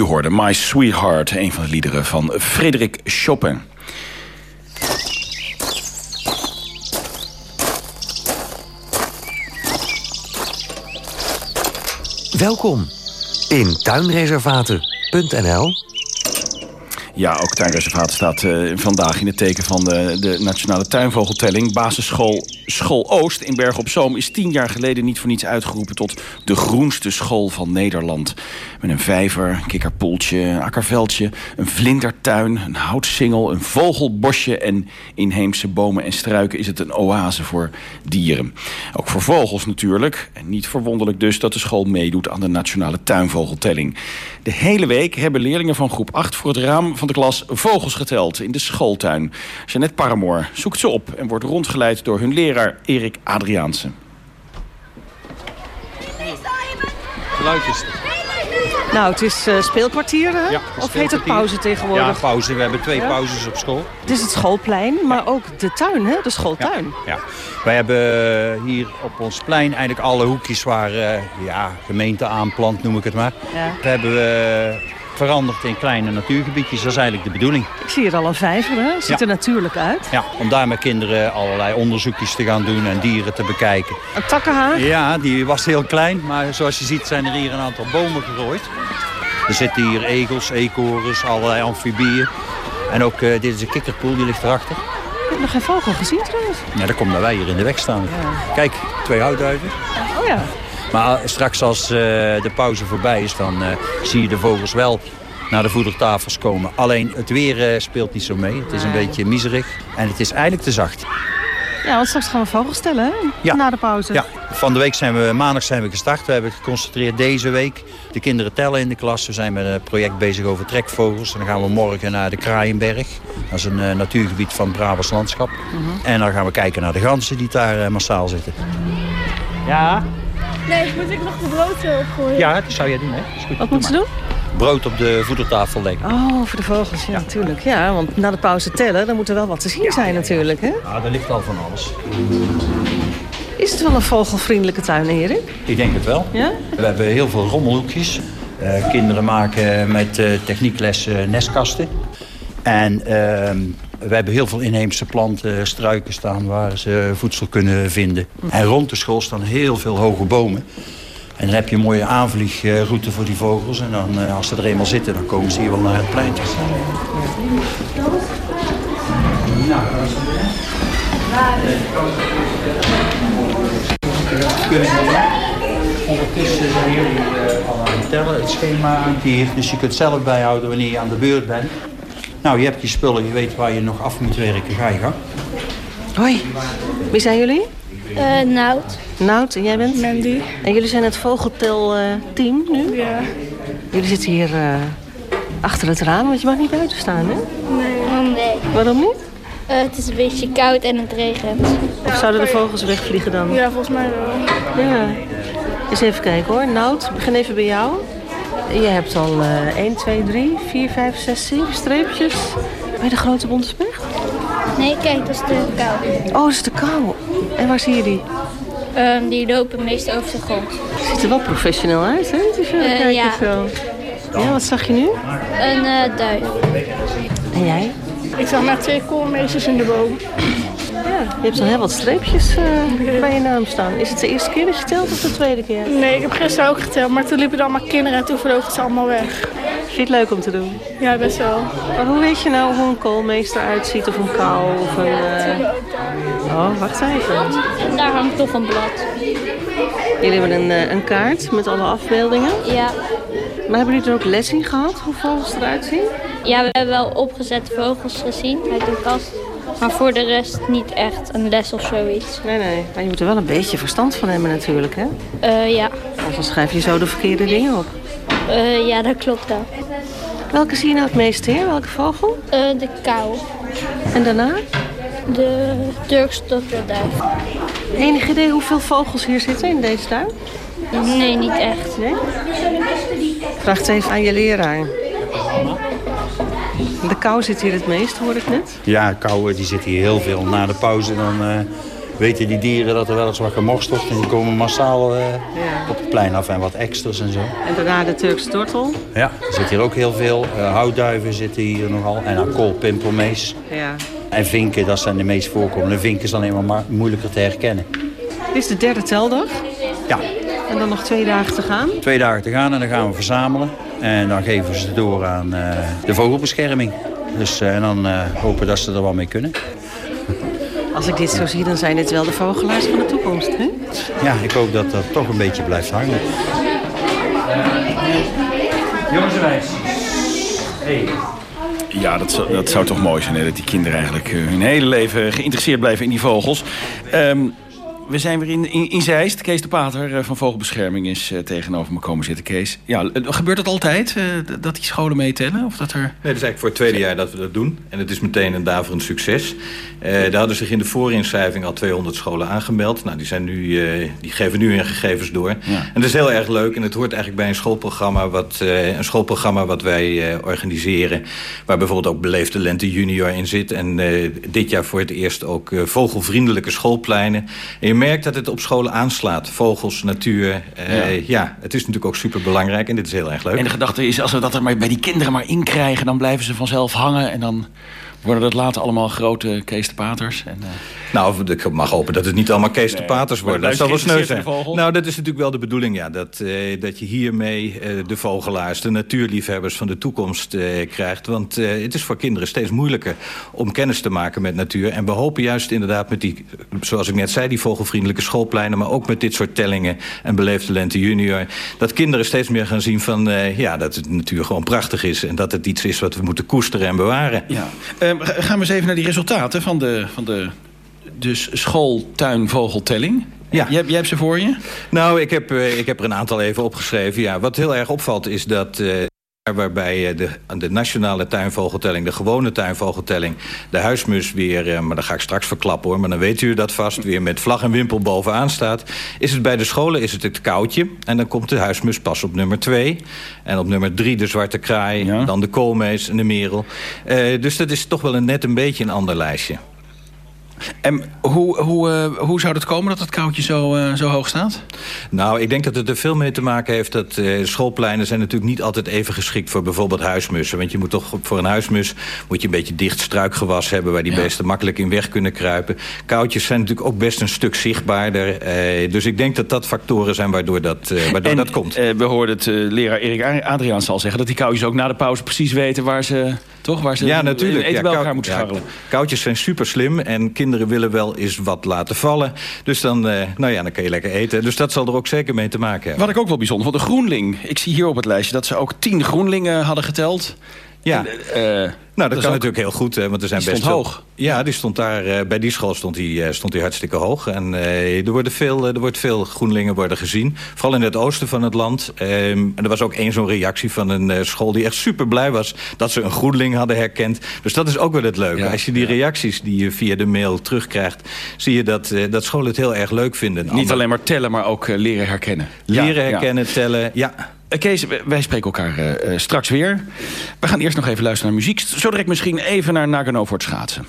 U hoorde My Sweetheart, een van de liederen van Frederik Chopin. Welkom in tuinreservaten.nl ja, ook tuinreservaat staat uh, vandaag in het teken van de, de Nationale Tuinvogeltelling. Basisschool School Oost in Bergen op Zoom is tien jaar geleden niet voor niets uitgeroepen tot de groenste school van Nederland. Met een vijver, kikkerpoeltje, een akkerveldje, een vlindertuin, een houtsingel, een vogelbosje en inheemse bomen en struiken is het een oase voor dieren. Ook voor vogels natuurlijk. En niet verwonderlijk dus dat de school meedoet aan de Nationale Tuinvogeltelling. De hele week hebben leerlingen van groep 8 voor het raam van de klas vogels geteld in de schooltuin. Jeannette Paramoor zoekt ze op en wordt rondgeleid door hun leraar Erik Adriaanse. Geluidjes. Nou, het is uh, speelkwartier, hè? Ja, of heet het pauze tegenwoordig? Ja, pauze. We hebben twee ja? pauzes op school. Het is het schoolplein, maar ook de tuin, hè? De schooltuin. Ja, ja. wij hebben hier op ons plein eigenlijk alle hoekjes waar uh, ja, gemeente aanplant, noem ik het maar. Ja. We hebben we veranderd in kleine natuurgebiedjes. Dat is eigenlijk de bedoeling. Ik zie hier al een vijver, hè? Ziet ja. er natuurlijk uit. Ja, om daar met kinderen allerlei onderzoekjes te gaan doen en dieren te bekijken. Een takkenhaag? Ja, die was heel klein, maar zoals je ziet zijn er hier een aantal bomen gegooid. Er zitten hier egels, eekhoorns, allerlei amfibieën. En ook uh, dit is een kikkerpoel, die ligt erachter. Ik heb nog geen vogel gezien trouwens. Ja, dat komt dat wij hier in de weg staan. Ja. Kijk, twee houtduiven. Oh ja. Maar straks als uh, de pauze voorbij is, dan uh, zie je de vogels wel naar de voedertafels komen. Alleen het weer uh, speelt niet zo mee. Het is een beetje miserig en het is eigenlijk te zacht. Ja, want straks gaan we vogels stellen, hè? Ja. Na de pauze. Ja, van de week zijn we, maandag zijn we gestart. We hebben geconcentreerd deze week. De kinderen tellen in de klas. We zijn met een project bezig over trekvogels. En dan gaan we morgen naar de Kraaienberg. Dat is een uh, natuurgebied van het Brabants landschap. Mhm. En dan gaan we kijken naar de ganzen die daar uh, massaal zitten. Ja? Nee, moet ik nog de brood opgooien? Ja, dat zou jij doen, hè? Is goed. Wat moet ze doen? Brood op de voedertafel leggen. Oh, voor de vogels, ja, natuurlijk. Ja, want na de pauze tellen, dan moet er wel wat te zien zijn natuurlijk, hè? Ja, daar ligt al van alles. Is het wel een vogelvriendelijke tuin, Erik? Ik denk het wel. Ja? We hebben heel veel rommelhoekjes. Uh, kinderen maken met uh, technieklessen nestkasten. En uh, we hebben heel veel inheemse planten, struiken staan waar ze voedsel kunnen vinden. En rond de school staan heel veel hoge bomen. En dan heb je een mooie aanvliegroute voor die vogels. En dan, als ze er eenmaal zitten, dan komen ze hier wel naar het plein te staan. Nou, Ondertussen zijn jullie uh, al aan het tellen. Het schema dus je kunt zelf bijhouden wanneer je aan de beurt bent. Nou, je hebt je spullen, je weet waar je nog af moet werken. Ga je gang. Hoi, wie zijn jullie? Uh, Nout. Nout, en jij bent? Mandy. En jullie zijn het vogeltelteam uh, nu? Ja. Jullie zitten hier uh, achter het raam, want je mag niet buiten staan, hè? Nee. nee. Waarom niet? Uh, het is een beetje koud en het regent. Of zouden de vogels wegvliegen dan? Ja, volgens mij wel. Ja. Eens even kijken hoor. Nout, begin even bij jou. Je hebt al uh, 1, 2, 3, 4, 5, 6, 7 streepjes. Bij de grote bonte specht? Nee, kijk, dat is de kou. Oh, dat is de kou. En waar zie je die? Um, die lopen meest over de grond. Ziet er wel professioneel uit, hè? Uh, ja. Zo. Ja, wat zag je nu? Een uh, duif. En jij? Ik zag maar twee koolmeesters in de boom. Je hebt al heel wat streepjes uh, bij je naam staan. Is het de eerste keer dat je telt of de tweede keer? Nee, ik heb gisteren ook geteld, maar toen liepen er allemaal kinderen en toen vlogen ze allemaal weg. Vind je het leuk om te doen? Ja, best wel. Maar hoe weet je nou hoe een koolmeester uitziet of een kou of een... Uh... Oh, wacht even. En daar hangt toch een blad. Jullie hebben een, uh, een kaart met alle afbeeldingen? Ja. Maar hebben jullie er ook les in gehad, hoe vogels eruit zien? Ja, we hebben wel opgezette vogels gezien uit de kast. Maar voor de rest niet echt een les of zoiets. Nee, nee. Maar je moet er wel een beetje verstand van hebben natuurlijk, hè? Uh, ja. Anders schrijf je zo de verkeerde dingen op. Uh, ja, dat klopt wel. Welke zie je nou het meest heer? Welke vogel? Uh, de kou. En daarna? De Turks dotterduif. Enig idee hoeveel vogels hier zitten in deze tuin? Nee, niet echt. Nee? Vraag het even aan je leraar. De kou zit hier het meest, hoor ik net. Ja, kou die zit hier heel veel. Na de pauze dan uh, weten die dieren dat er wel eens wat gemorst wordt. En die komen massaal uh, ja. op het plein af en wat extras en zo. En daarna de Turkse tortel. Ja, er zit hier ook heel veel. Uh, houtduiven zitten hier nogal. En dan koolpimpelmees. Ja. En vinken, dat zijn de meest voorkomende. Vinken is dan maar moeilijker te herkennen. Dit is de derde teldag? Ja. En dan nog twee dagen te gaan? Twee dagen te gaan en dan gaan we verzamelen. En dan geven we ze door aan uh, de vogelbescherming. Dus, uh, en dan uh, hopen dat ze er wel mee kunnen. Als ik dit zo zie, dan zijn dit wel de vogelaars van de toekomst, hè? Ja, ik hoop dat dat toch een beetje blijft hangen. Jongens en meisjes. Hey. Ja, dat zou, dat zou toch mooi zijn, hè? dat die kinderen eigenlijk hun hele leven geïnteresseerd blijven in die vogels. Um, we zijn weer in, in, in Zeist. Kees de Pater van Vogelbescherming is uh, tegenover me komen zitten. Kees, ja, gebeurt het altijd dat die scholen meetellen? Of dat er... Nee, dat is eigenlijk voor het tweede jaar dat we dat doen. En het is meteen een daverend succes. Uh, daar hadden zich in de voorinschrijving al 200 scholen aangemeld. Nou, die, zijn nu, die geven nu hun gegevens door. Ja. En dat is heel erg leuk. En het hoort eigenlijk bij een schoolprogramma wat, een schoolprogramma wat wij organiseren. Waar bijvoorbeeld ook Beleefde Lente Junior in zit. En dit jaar voor het eerst ook vogelvriendelijke schoolpleinen. En je merkt dat het op scholen aanslaat. Vogels, natuur. Uh, ja. ja. het is natuurlijk ook super belangrijk en dit is heel erg leuk. En de gedachte is, als we dat er maar bij die kinderen maar inkrijgen... dan blijven ze vanzelf hangen en dan Worden dat later allemaal grote Kees de Paters? En, uh... Nou, ik mag hopen dat het niet allemaal Kees de Paters worden. Dat zal wel sneu zijn. Nou, dat is natuurlijk wel de bedoeling, ja. Dat, uh, dat je hiermee uh, de vogelaars, de natuurliefhebbers van de toekomst krijgt. Want het is voor kinderen steeds moeilijker om kennis te maken met natuur. En we hopen juist inderdaad met die, zoals ik net zei... die vogelvriendelijke schoolpleinen, maar ook met dit soort tellingen... en Beleefde Lente Junior, dat kinderen steeds meer gaan zien van... ja, dat het natuur gewoon prachtig is en dat het iets is wat we moeten koesteren en bewaren. Ja. Ehm, gaan we eens even naar die resultaten van de, van de dus schooltuinvogeltelling. Ja. Jij, jij hebt ze voor je? Nou, ik heb, uh, ik heb er een aantal even opgeschreven. Ja, wat heel erg opvalt is dat... Uh, waarbij de, de nationale tuinvogeltelling, de gewone tuinvogeltelling... de huismus weer, maar dat ga ik straks verklappen hoor... maar dan weet u dat vast, weer met vlag en wimpel bovenaan staat... is het bij de scholen is het het koudje en dan komt de huismus pas op nummer twee. En op nummer drie de zwarte kraai, dan de koolmees en de merel. Uh, dus dat is toch wel een, net een beetje een ander lijstje. En hoe, hoe, uh, hoe zou het komen dat het koudje zo, uh, zo hoog staat? Nou, ik denk dat het er veel mee te maken heeft... dat uh, schoolpleinen zijn natuurlijk niet altijd even geschikt... voor bijvoorbeeld huismussen. Want je moet toch voor een huismus moet je een beetje dicht struikgewas hebben... waar die ja. beesten makkelijk in weg kunnen kruipen. Koudjes zijn natuurlijk ook best een stuk zichtbaarder. dus ik denk dat dat factoren zijn waardoor dat, waardoor en, dat komt. we hoorden het leraar Erik Adriaans al zeggen... dat die koudjes ook na de pauze precies weten waar ze... Toch? Waar ze ja, natuurlijk. eten ja, bij elkaar moeten scharrelen. koudjes zijn super slim en kinderen willen wel eens wat laten vallen. Dus dan, uh, nou ja, dan kan je lekker eten. Dus dat zal er ook zeker mee te maken hebben. Wat ik ook wel bijzonder vond, de groenling. Ik zie hier op het lijstje dat ze ook tien groenlingen hadden geteld. Ja. En, uh, nou, dat, kan natuurlijk heel goed, want er zijn die best stond hoog. Ja, die stond daar, uh, bij die school stond hij uh, stond hartstikke hoog. En er, worden veel, er wordt veel groenlingen worden gezien. Vooral in het oosten van het land. Um, en er was ook één zo'n reactie van een school die echt super blij was... dat ze een groenling hadden herkend. Dus dat is ook wel het leuke. Ja, Als je die reacties die je via de mail terugkrijgt... zie je dat, dat scholen het heel erg leuk vinden. Niet alleen maar tellen, maar ook leren herkennen. Leren herkennen, tellen, ja... Kees, wij spreken elkaar uh, straks weer. We gaan eerst nog even luisteren naar muziek. Zo direct misschien even naar Nagano voor het schaatsen.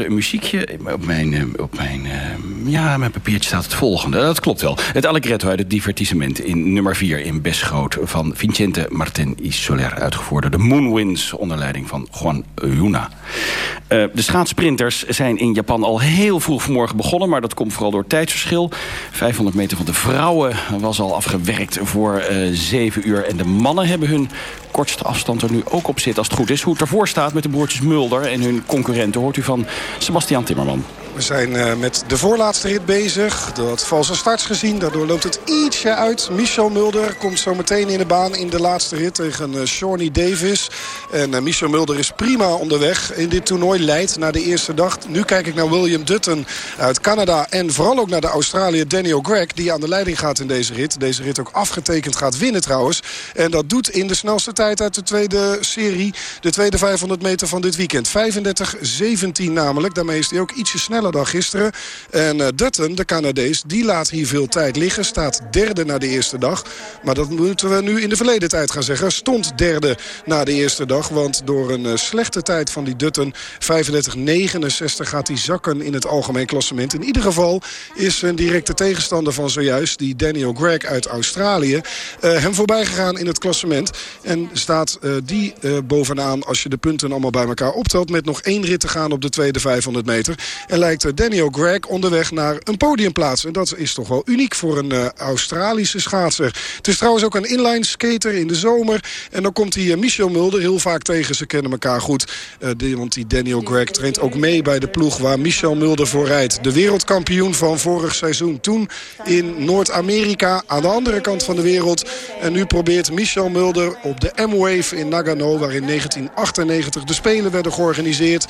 Een muziekje. Op mijn, eh, op mijn, eh, ja, mijn papiertje staat het volgende. Dat klopt wel. Het Allegretto uit divertissement in nummer 4 in Beschoot... van Vicente Martin y Soler, uitgevoerd de Moonwinds... onder leiding van Juan Yuna. Uh, de schaatssprinters zijn in Japan al heel vroeg vanmorgen begonnen... maar dat komt vooral door tijdsverschil. 500 meter van de vrouwen was al afgewerkt voor uh, 7 uur... en de mannen hebben hun kortste afstand er nu ook op zit als het goed is. Hoe het ervoor staat met de broertjes Mulder en hun concurrenten... hoort u van Sebastian Timmerman. We zijn uh, met de voorlaatste rit bezig. Dat valse starts gezien. Daardoor loopt het ietsje uit. Michel Mulder komt zo meteen in de baan in de laatste rit tegen uh, Shawnee Davis. En uh, Michel Mulder is prima onderweg in dit toernooi. Leidt naar de eerste dag. Nu kijk ik naar William Dutton uit Canada. En vooral ook naar de Australiër Daniel Gregg. Die aan de leiding gaat in deze rit. Deze rit ook afgetekend gaat winnen trouwens. En dat doet in de snelste tijd uit de tweede serie. De tweede 500 meter van dit weekend. 35-17 namelijk. Daarmee is hij ook ietsje sneller dan gisteren. En uh, Dutton, de Canadees, die laat hier veel tijd liggen. Staat derde na de eerste dag. Maar dat moeten we nu in de verleden tijd gaan zeggen. Stond derde na de eerste dag. Want door een uh, slechte tijd van die Dutton, 35-69, gaat hij zakken in het algemeen klassement. In ieder geval is een directe tegenstander van zojuist, die Daniel Gregg uit Australië, uh, hem voorbij gegaan in het klassement. En staat die bovenaan als je de punten allemaal bij elkaar optelt... met nog één rit te gaan op de tweede 500 meter. En lijkt Daniel Gregg onderweg naar een podiumplaats. En dat is toch wel uniek voor een uh, Australische schaatser. Het is trouwens ook een inline skater in de zomer. En dan komt hij uh, Michel Mulder heel vaak tegen. Ze kennen elkaar goed. Uh, want die Daniel Gregg traint ook mee bij de ploeg waar Michel Mulder voor rijdt. De wereldkampioen van vorig seizoen. Toen in Noord-Amerika aan de andere kant van de wereld. En nu probeert Michel Mulder op de M-Wave in Nagano... waar in 1998 de Spelen werden georganiseerd.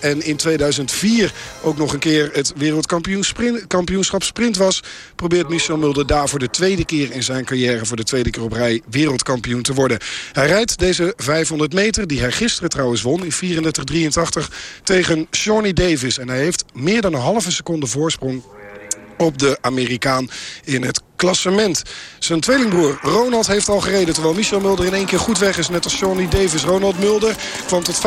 En in 2004 ook nog een keer het wereldkampioenschap sprint was... probeert Michel Mulder daar voor de tweede keer in zijn carrière... voor de tweede keer op rij wereldkampioen te worden. Hij rijdt deze 500 meter, die hij gisteren trouwens won... in 34-83 tegen Shawnee Davis. En hij heeft meer dan een halve seconde voorsprong op de Amerikaan in het klassement. Zijn tweelingbroer Ronald heeft al gereden... terwijl Michel Mulder in één keer goed weg is, net als Johnny Davis. Ronald Mulder kwam tot 35-43,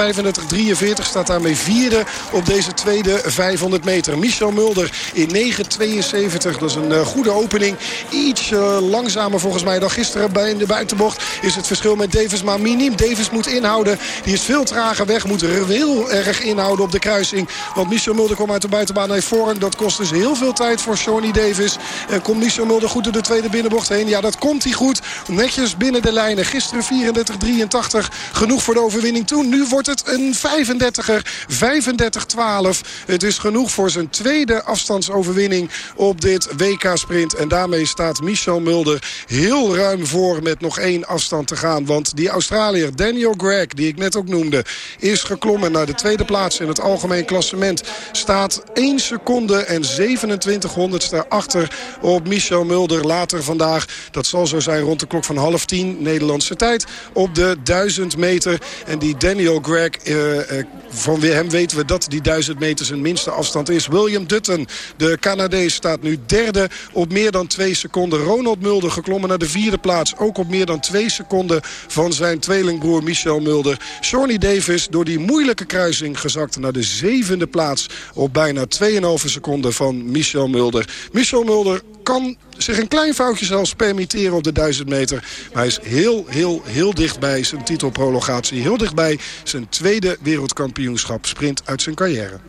staat daarmee vierde op deze tweede 500 meter. Michel Mulder in 9.72, dat is een uh, goede opening. Iets langzamer volgens mij dan gisteren bij in de buitenbocht... is het verschil met Davis maar miniem. Davis moet inhouden, die is veel trager weg... moet er heel erg inhouden op de kruising. Want Michel Mulder kwam uit de buitenbaan naar voren. Dat kost dus heel veel tijd voor Johnny Davis. En komt Michel Mulder goed door de tweede binnenbocht heen. Ja, dat komt hij goed. Netjes binnen de lijnen. Gisteren 34-83. Genoeg voor de overwinning toen. Nu wordt het een 35er. 35-12. Het is genoeg voor zijn tweede afstandsoverwinning op dit WK-sprint. En daarmee staat Michel Mulder heel ruim voor met nog één afstand te gaan. Want die Australiër Daniel Gregg, die ik net ook noemde... is geklommen naar de tweede plaats in het algemeen klassement. Staat 1 seconde en 27 honderdste achter op Michel Mulder later vandaag. Dat zal zo zijn rond de klok van half tien Nederlandse tijd. Op de 1000 meter. En die Daniel Gregg, uh, van hem weten we dat die 1000 meter zijn minste afstand is. William Dutton, de Canadees, staat nu derde op meer dan twee seconden. Ronald Mulder geklommen naar de vierde plaats. Ook op meer dan twee seconden van zijn tweelingbroer Michel Mulder. Shawnee Davis door die moeilijke kruising gezakt naar de zevende plaats. Op bijna 2,5 seconden van Michel Mulder. Michel Mulder kan zich een klein foutje zelfs permitteren op de 1000 meter. Maar hij is heel, heel, heel dichtbij zijn titelprologatie. Heel dichtbij zijn tweede wereldkampioenschap sprint uit zijn carrière.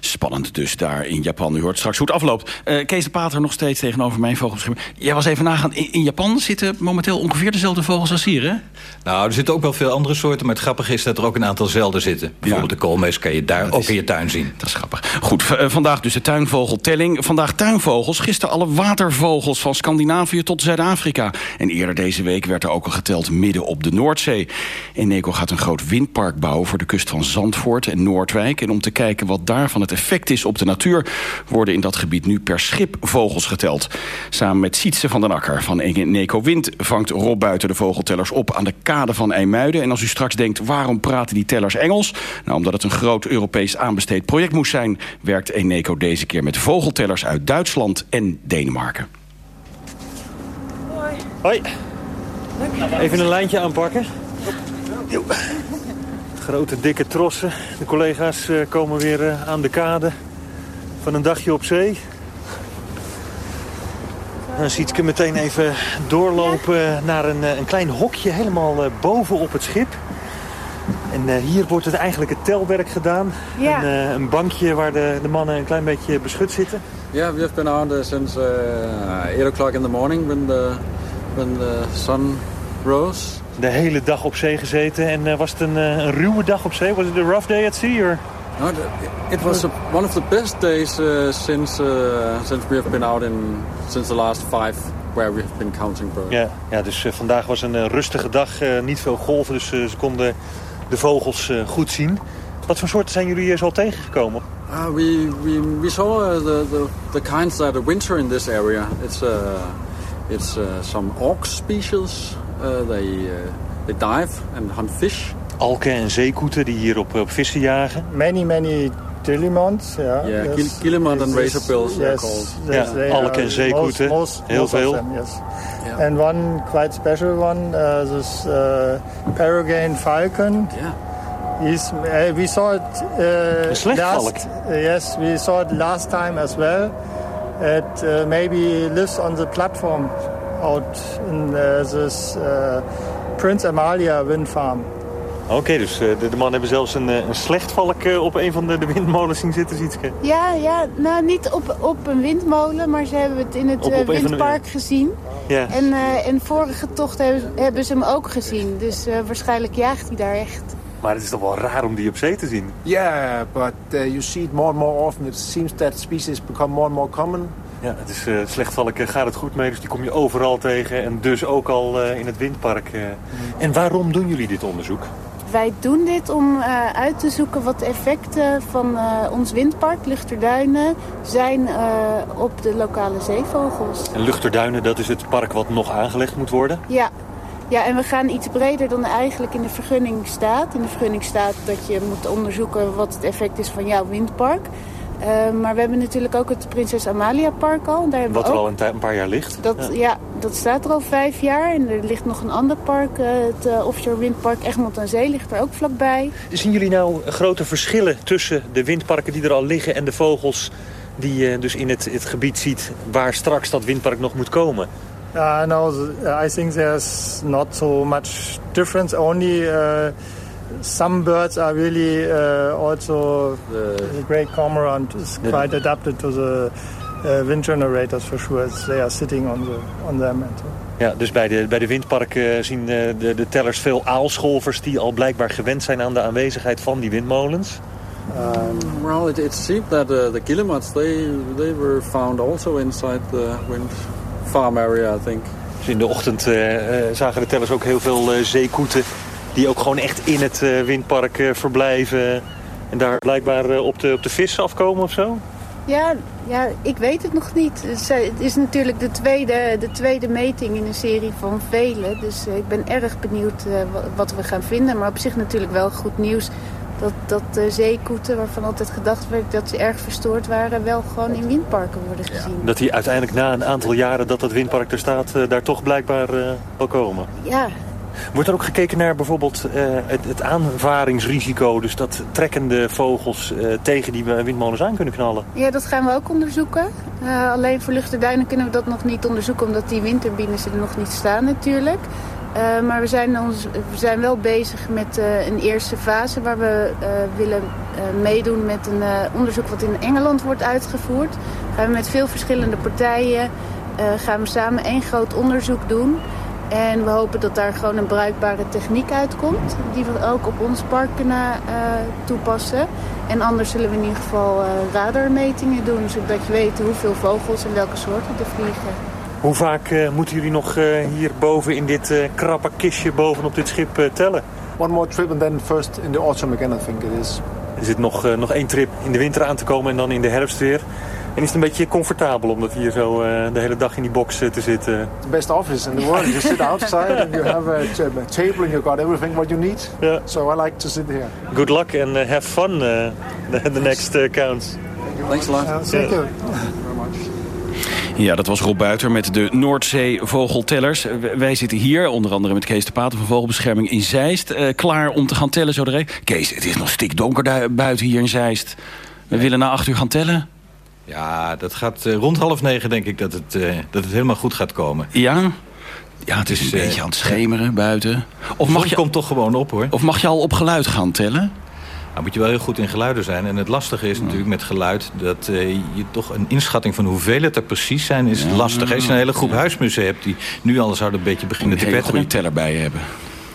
Spannend dus daar in Japan. U hoort straks hoe het afloopt. Uh, Kees de Pater nog steeds tegenover mijn vogelbescherming. Jij was even nagaan. In, in, Japan zitten momenteel ongeveer dezelfde vogels als hier, hè? Nou, er zitten ook wel veel andere soorten. Maar het grappige is dat er ook een aantal zelden zitten. Bijvoorbeeld ja. de koolmees kan je daar ook in je tuin zien. Dat is grappig. Goed, uh, vandaag dus de tuinvogeltelling. Vandaag tuinvogels. Gisteren alle watervogels van Scandinavië tot Zuid-Afrika. En eerder deze week werd er ook al geteld midden op de Noordzee. Eneco gaat een groot windpark bouwen voor de kust van Zandvoort en Noordwijk. En om te kijken wat daarvan het effect is op de natuur... worden in dat gebied nu per schip vogels geteld. Samen met Sietse van den Akker van Eneco Wind... vangt Rob Buiten de vogeltellers op aan de kade van IJmuiden. En als u straks denkt, waarom praten die tellers Engels? Nou, omdat het een groot Europees aanbesteed project moest zijn... werkt Eneco deze keer met vogeltellers uit Duitsland en Denemarken. Hoi. Hoi. Even een lijntje aanpakken. Grote dikke trossen. De collega's komen weer aan de kade van een dagje op zee. Dan ziet ik meteen even doorlopen naar een, een klein hokje helemaal boven op het schip. En hier wordt het eigenlijk het telwerk gedaan. Ja. Een, een, bankje waar de, de, mannen een klein beetje beschut zitten. Ja, we have been since uh, 8 o'clock in the morning when the, when the sun rose. De hele dag op zee gezeten. En was het een, een, ruwe dag op zee? Was it a rough day at sea? Or? No, it was a, one of the best days uh, since uh, since we have been out in since the last five where we have been counting birds. Ja, ja dus uh, vandaag was een uh, rustige dag, uh, niet veel golven, dus ze konden de vogels goed zien. Wat voor soorten zijn jullie zo tegengekomen? Uh, we, we, we saw the, the, the kinds that winter in this area. It's, it's some auk species. They, they dive and hunt fish. Alken en zeekoeten die hier op, op vissen jagen. Many, many Dillimans, ja. Yeah, yes. Guillemot and razorbills yes, called. Ja, alken en zeekoeten, most, most, heel most veel. Them, yes. yeah. And one quite special one, uh, this uh, Peregrine falcon. Yeah. He's, uh, we saw it uh, last, yes, we saw it last time as well. It uh, maybe lives on the platform out in uh, this uh, Prince Amalia wind farm. Oké, okay, dus de, de mannen hebben zelfs een, een slechtvalk op een van de, de windmolens zien zitten, Sietske. Ja, ja, nou niet op, op een windmolen, maar ze hebben het in het op, op windpark gezien. Ja. En, uh, en vorige tocht hebben, hebben ze hem ook gezien, dus uh, waarschijnlijk jaagt hij daar echt. Maar het is toch wel raar om die op zee te zien? Yeah, but uh, you see it more and more often. It seems that species become more and more common. Ja, het is uh, slechtvalk gaat het goed mee, dus die kom je overal tegen. En dus ook al uh, in het windpark. Uh. Mm. En waarom doen jullie dit onderzoek? Wij doen dit om uh, uit te zoeken wat de effecten van uh, ons windpark, Luchterduinen, zijn uh, op de lokale zeevogels. En Luchterduinen, dat is het park wat nog aangelegd moet worden? Ja. Ja, en we gaan iets breder dan eigenlijk in de vergunning staat. In de vergunning staat dat je moet onderzoeken wat het effect is van jouw windpark. Uh, maar we hebben natuurlijk ook het Prinses Amalia Park al. Daar Wat er ook, al een, een, paar jaar ligt. Dat, ja. ja. dat staat er al vijf jaar. En er ligt nog een ander park, uh, het uh, Offshore Windpark Egmond aan Zee ligt er ook vlakbij. Zien jullie nou grote verschillen tussen de windparken die er al liggen... en de vogels die je dus in het, het gebied ziet waar straks dat windpark nog moet komen? Uh, no, I think there's not so much difference. Only some birds are really uh, also the, the great cormorant is quite adapted to the uh, wind generators for sure. It's, they are sitting on, the, on them. And so. Ja, dus bij de, bij de windparken zien de, de, de tellers veel aalscholvers die al blijkbaar gewend zijn aan de aanwezigheid van die windmolens. Um, well, it, it seemed that uh, the guillemots they they were found also inside the wind farm area, I think. Dus in de ochtend uh, zagen de tellers ook heel veel uh, zeekoeten die ook gewoon echt in het uh, windpark uh, verblijven en daar blijkbaar uh, op, de, op de vis afkomen of zo? Ja, ja, ik weet het nog niet. Het is natuurlijk de tweede, de tweede meting in een serie van velen. Dus ik ben erg benieuwd wat we gaan vinden. Maar op zich natuurlijk wel goed nieuws dat, dat de zeekoeten, waarvan altijd gedacht werd dat ze erg verstoord waren, wel gewoon in windparken worden gezien. Ja. Dat die uiteindelijk na een aantal jaren dat dat windpark er staat, daar toch blijkbaar wel komen. Ja, Wordt er ook gekeken naar bijvoorbeeld uh, het, het, aanvaringsrisico... dus dat trekkende vogels uh, tegen die windmolens aan kunnen knallen? Ja, dat gaan we ook onderzoeken. Uh, alleen voor Luchterduinen kunnen we dat nog niet onderzoeken... omdat die windturbines er nog niet staan natuurlijk. maar we zijn, ons, we zijn wel bezig met een eerste fase... waar we willen meedoen met een onderzoek wat in Engeland wordt uitgevoerd. Gaan we met veel verschillende partijen... gaan we samen één groot onderzoek doen... En we hopen dat daar gewoon een bruikbare techniek uitkomt. Die we ook op ons park kunnen uh, toepassen. En anders zullen we in ieder geval uh, radarmetingen doen. Zodat je weet hoeveel vogels en welke soorten er vliegen. Hoe vaak uh, moeten jullie nog hier boven in dit krappe kistje bovenop dit schip tellen? One more trip and then first in the autumn again I think it is. Er zit nog, nog één trip in de winter aan te komen en dan in de herfst weer. En is het een beetje comfortabel om dat hier zo uh, de hele dag in die box uh, te zitten? The best office in the world. You sit outside and you have a, table and you got everything what you need. Yeah. So I like to sit here. Good luck and uh, have fun the, the next counts. Thanks a lot. Uh, thank you. Ja, dat was Rob Buiter met de Noordzee Vogeltellers. Wij zitten hier, onder andere met Kees de Pater van Vogelbescherming in Zeist. Uh, klaar om te gaan tellen zo direct. Kees, het is nog stikdonker buiten hier in Zeist. We willen na acht uur gaan tellen. Ja, dat gaat uh, rond half negen denk ik dat het, uh, dat het helemaal goed gaat komen. Ja? Ja, het is dus, een beetje aan het schemeren buiten. Of mag je komt toch gewoon op hoor. Of mag je al op geluid gaan tellen? Nou moet je wel heel goed in geluiden zijn. En het lastige is natuurlijk met geluid... dat uh, je toch een inschatting van hoeveel het er precies zijn is ja, lastig. Als je een hele groep ja. huismussen hebt... die nu al zouden een beetje beginnen Moet te een kwetteren. goede teller bij hebben.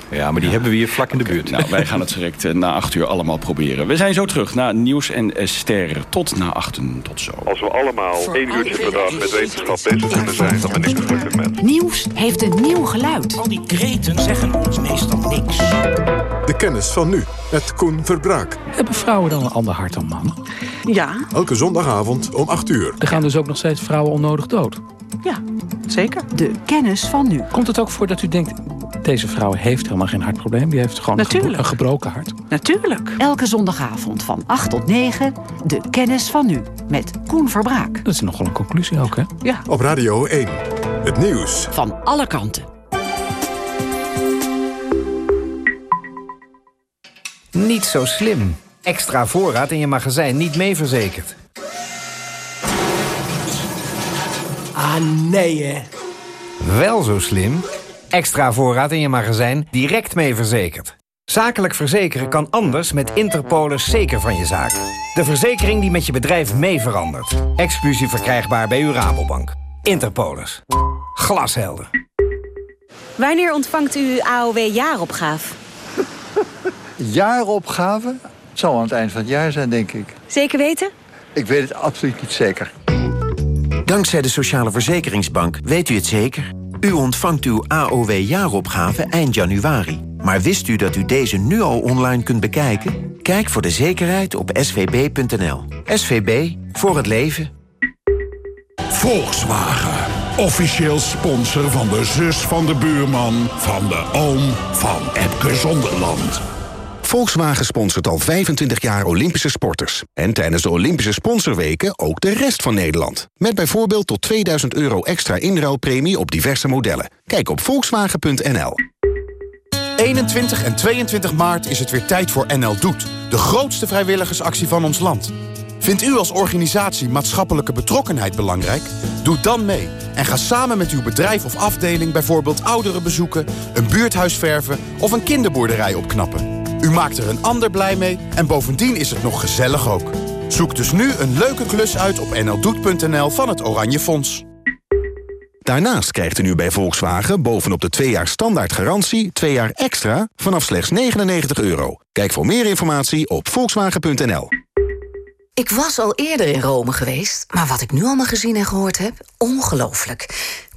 Ja, maar die hebben we hier vlak in de buurt. Nou, wij gaan het direct uh, na acht uur allemaal proberen. We zijn zo terug naar nieuws en uh, sterren. Tot na achten, tot zo. Als we allemaal één uurtje per dag met wetenschap bezig kunnen zijn... dan ben ik een gelukkig mens. Nieuws heeft een nieuw geluid. Al die kreten zeggen ons meestal niks. De kennis van nu, met Koen Verbraak. Hebben vrouwen dan een ander hart dan mannen? Ja. Elke zondagavond om 8 uur. Er gaan dus ook nog steeds vrouwen onnodig dood? Ja, zeker. De kennis van nu. Komt het ook voor dat u denkt... deze vrouw heeft helemaal geen hartprobleem. Die heeft gewoon Natuurlijk. een gebroken hart. Natuurlijk. Elke zondagavond van 8 tot 9. De kennis van nu. Met Koen Verbraak. Dat is nogal een conclusie ook, hè? Ja. Op Radio 1. Het nieuws. Van alle kanten. Niet zo slim. Extra voorraad in je magazijn niet mee verzekerd. Ah, nee, hè? Wel zo slim. Extra voorraad in je magazijn direct mee verzekerd. Zakelijk verzekeren kan anders met Interpolis zeker van je zaak. De verzekering die met je bedrijf mee verandert. Exclusief verkrijgbaar bij uw Rabobank. Interpolis. Glashelder. Wanneer ontvangt u uw AOW-jaaropgave? Jaaropgave? Het zal aan het eind van het jaar zijn, denk ik. Zeker weten? Ik weet het absoluut niet zeker. Dankzij de Sociale Verzekeringsbank weet u het zeker. U ontvangt uw AOW-jaaropgave eind januari. Maar wist u dat u deze nu al online kunt bekijken? Kijk voor de zekerheid op svb.nl. SVB, voor het leven. Volkswagen. Officieel sponsor van de zus van de buurman... van de oom van Epke Zonderland. Volkswagen sponsort al 25 jaar Olympische sporters. En tijdens de Olympische sponsorweken ook de rest van Nederland. Met bijvoorbeeld tot 2000 euro extra inruilpremie op diverse modellen. Kijk op volkswagen.nl. 21 en 22 maart is het weer tijd voor NL Doet. De grootste vrijwilligersactie van ons land. Vindt u als organisatie maatschappelijke betrokkenheid belangrijk? Doe dan mee en ga samen met uw bedrijf of afdeling... bijvoorbeeld ouderen bezoeken, een buurthuis verven of een kinderboerderij opknappen. U maakt er een ander blij mee en bovendien is het nog gezellig ook. Zoek dus nu een leuke klus uit op nldoet.nl van het Oranje Fonds. Daarnaast krijgt u nu bij Volkswagen bovenop de 2 jaar standaard garantie... 2 jaar extra vanaf slechts 99 euro. Kijk voor meer informatie op volkswagen.nl. Ik was al eerder in Rome geweest, maar wat ik nu allemaal gezien en gehoord heb, ongelooflijk.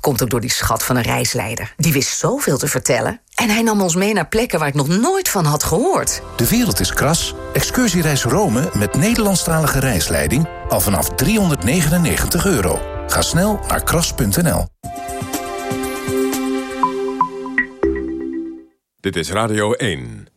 Komt ook door die schat van een reisleider. Die wist zoveel te vertellen. En hij nam ons mee naar plekken waar ik nog nooit van had gehoord. De wereld is kras. Excursiereis Rome met Nederlandstalige reisleiding al vanaf 399 euro. Ga snel naar kras.nl. Dit is Radio 1.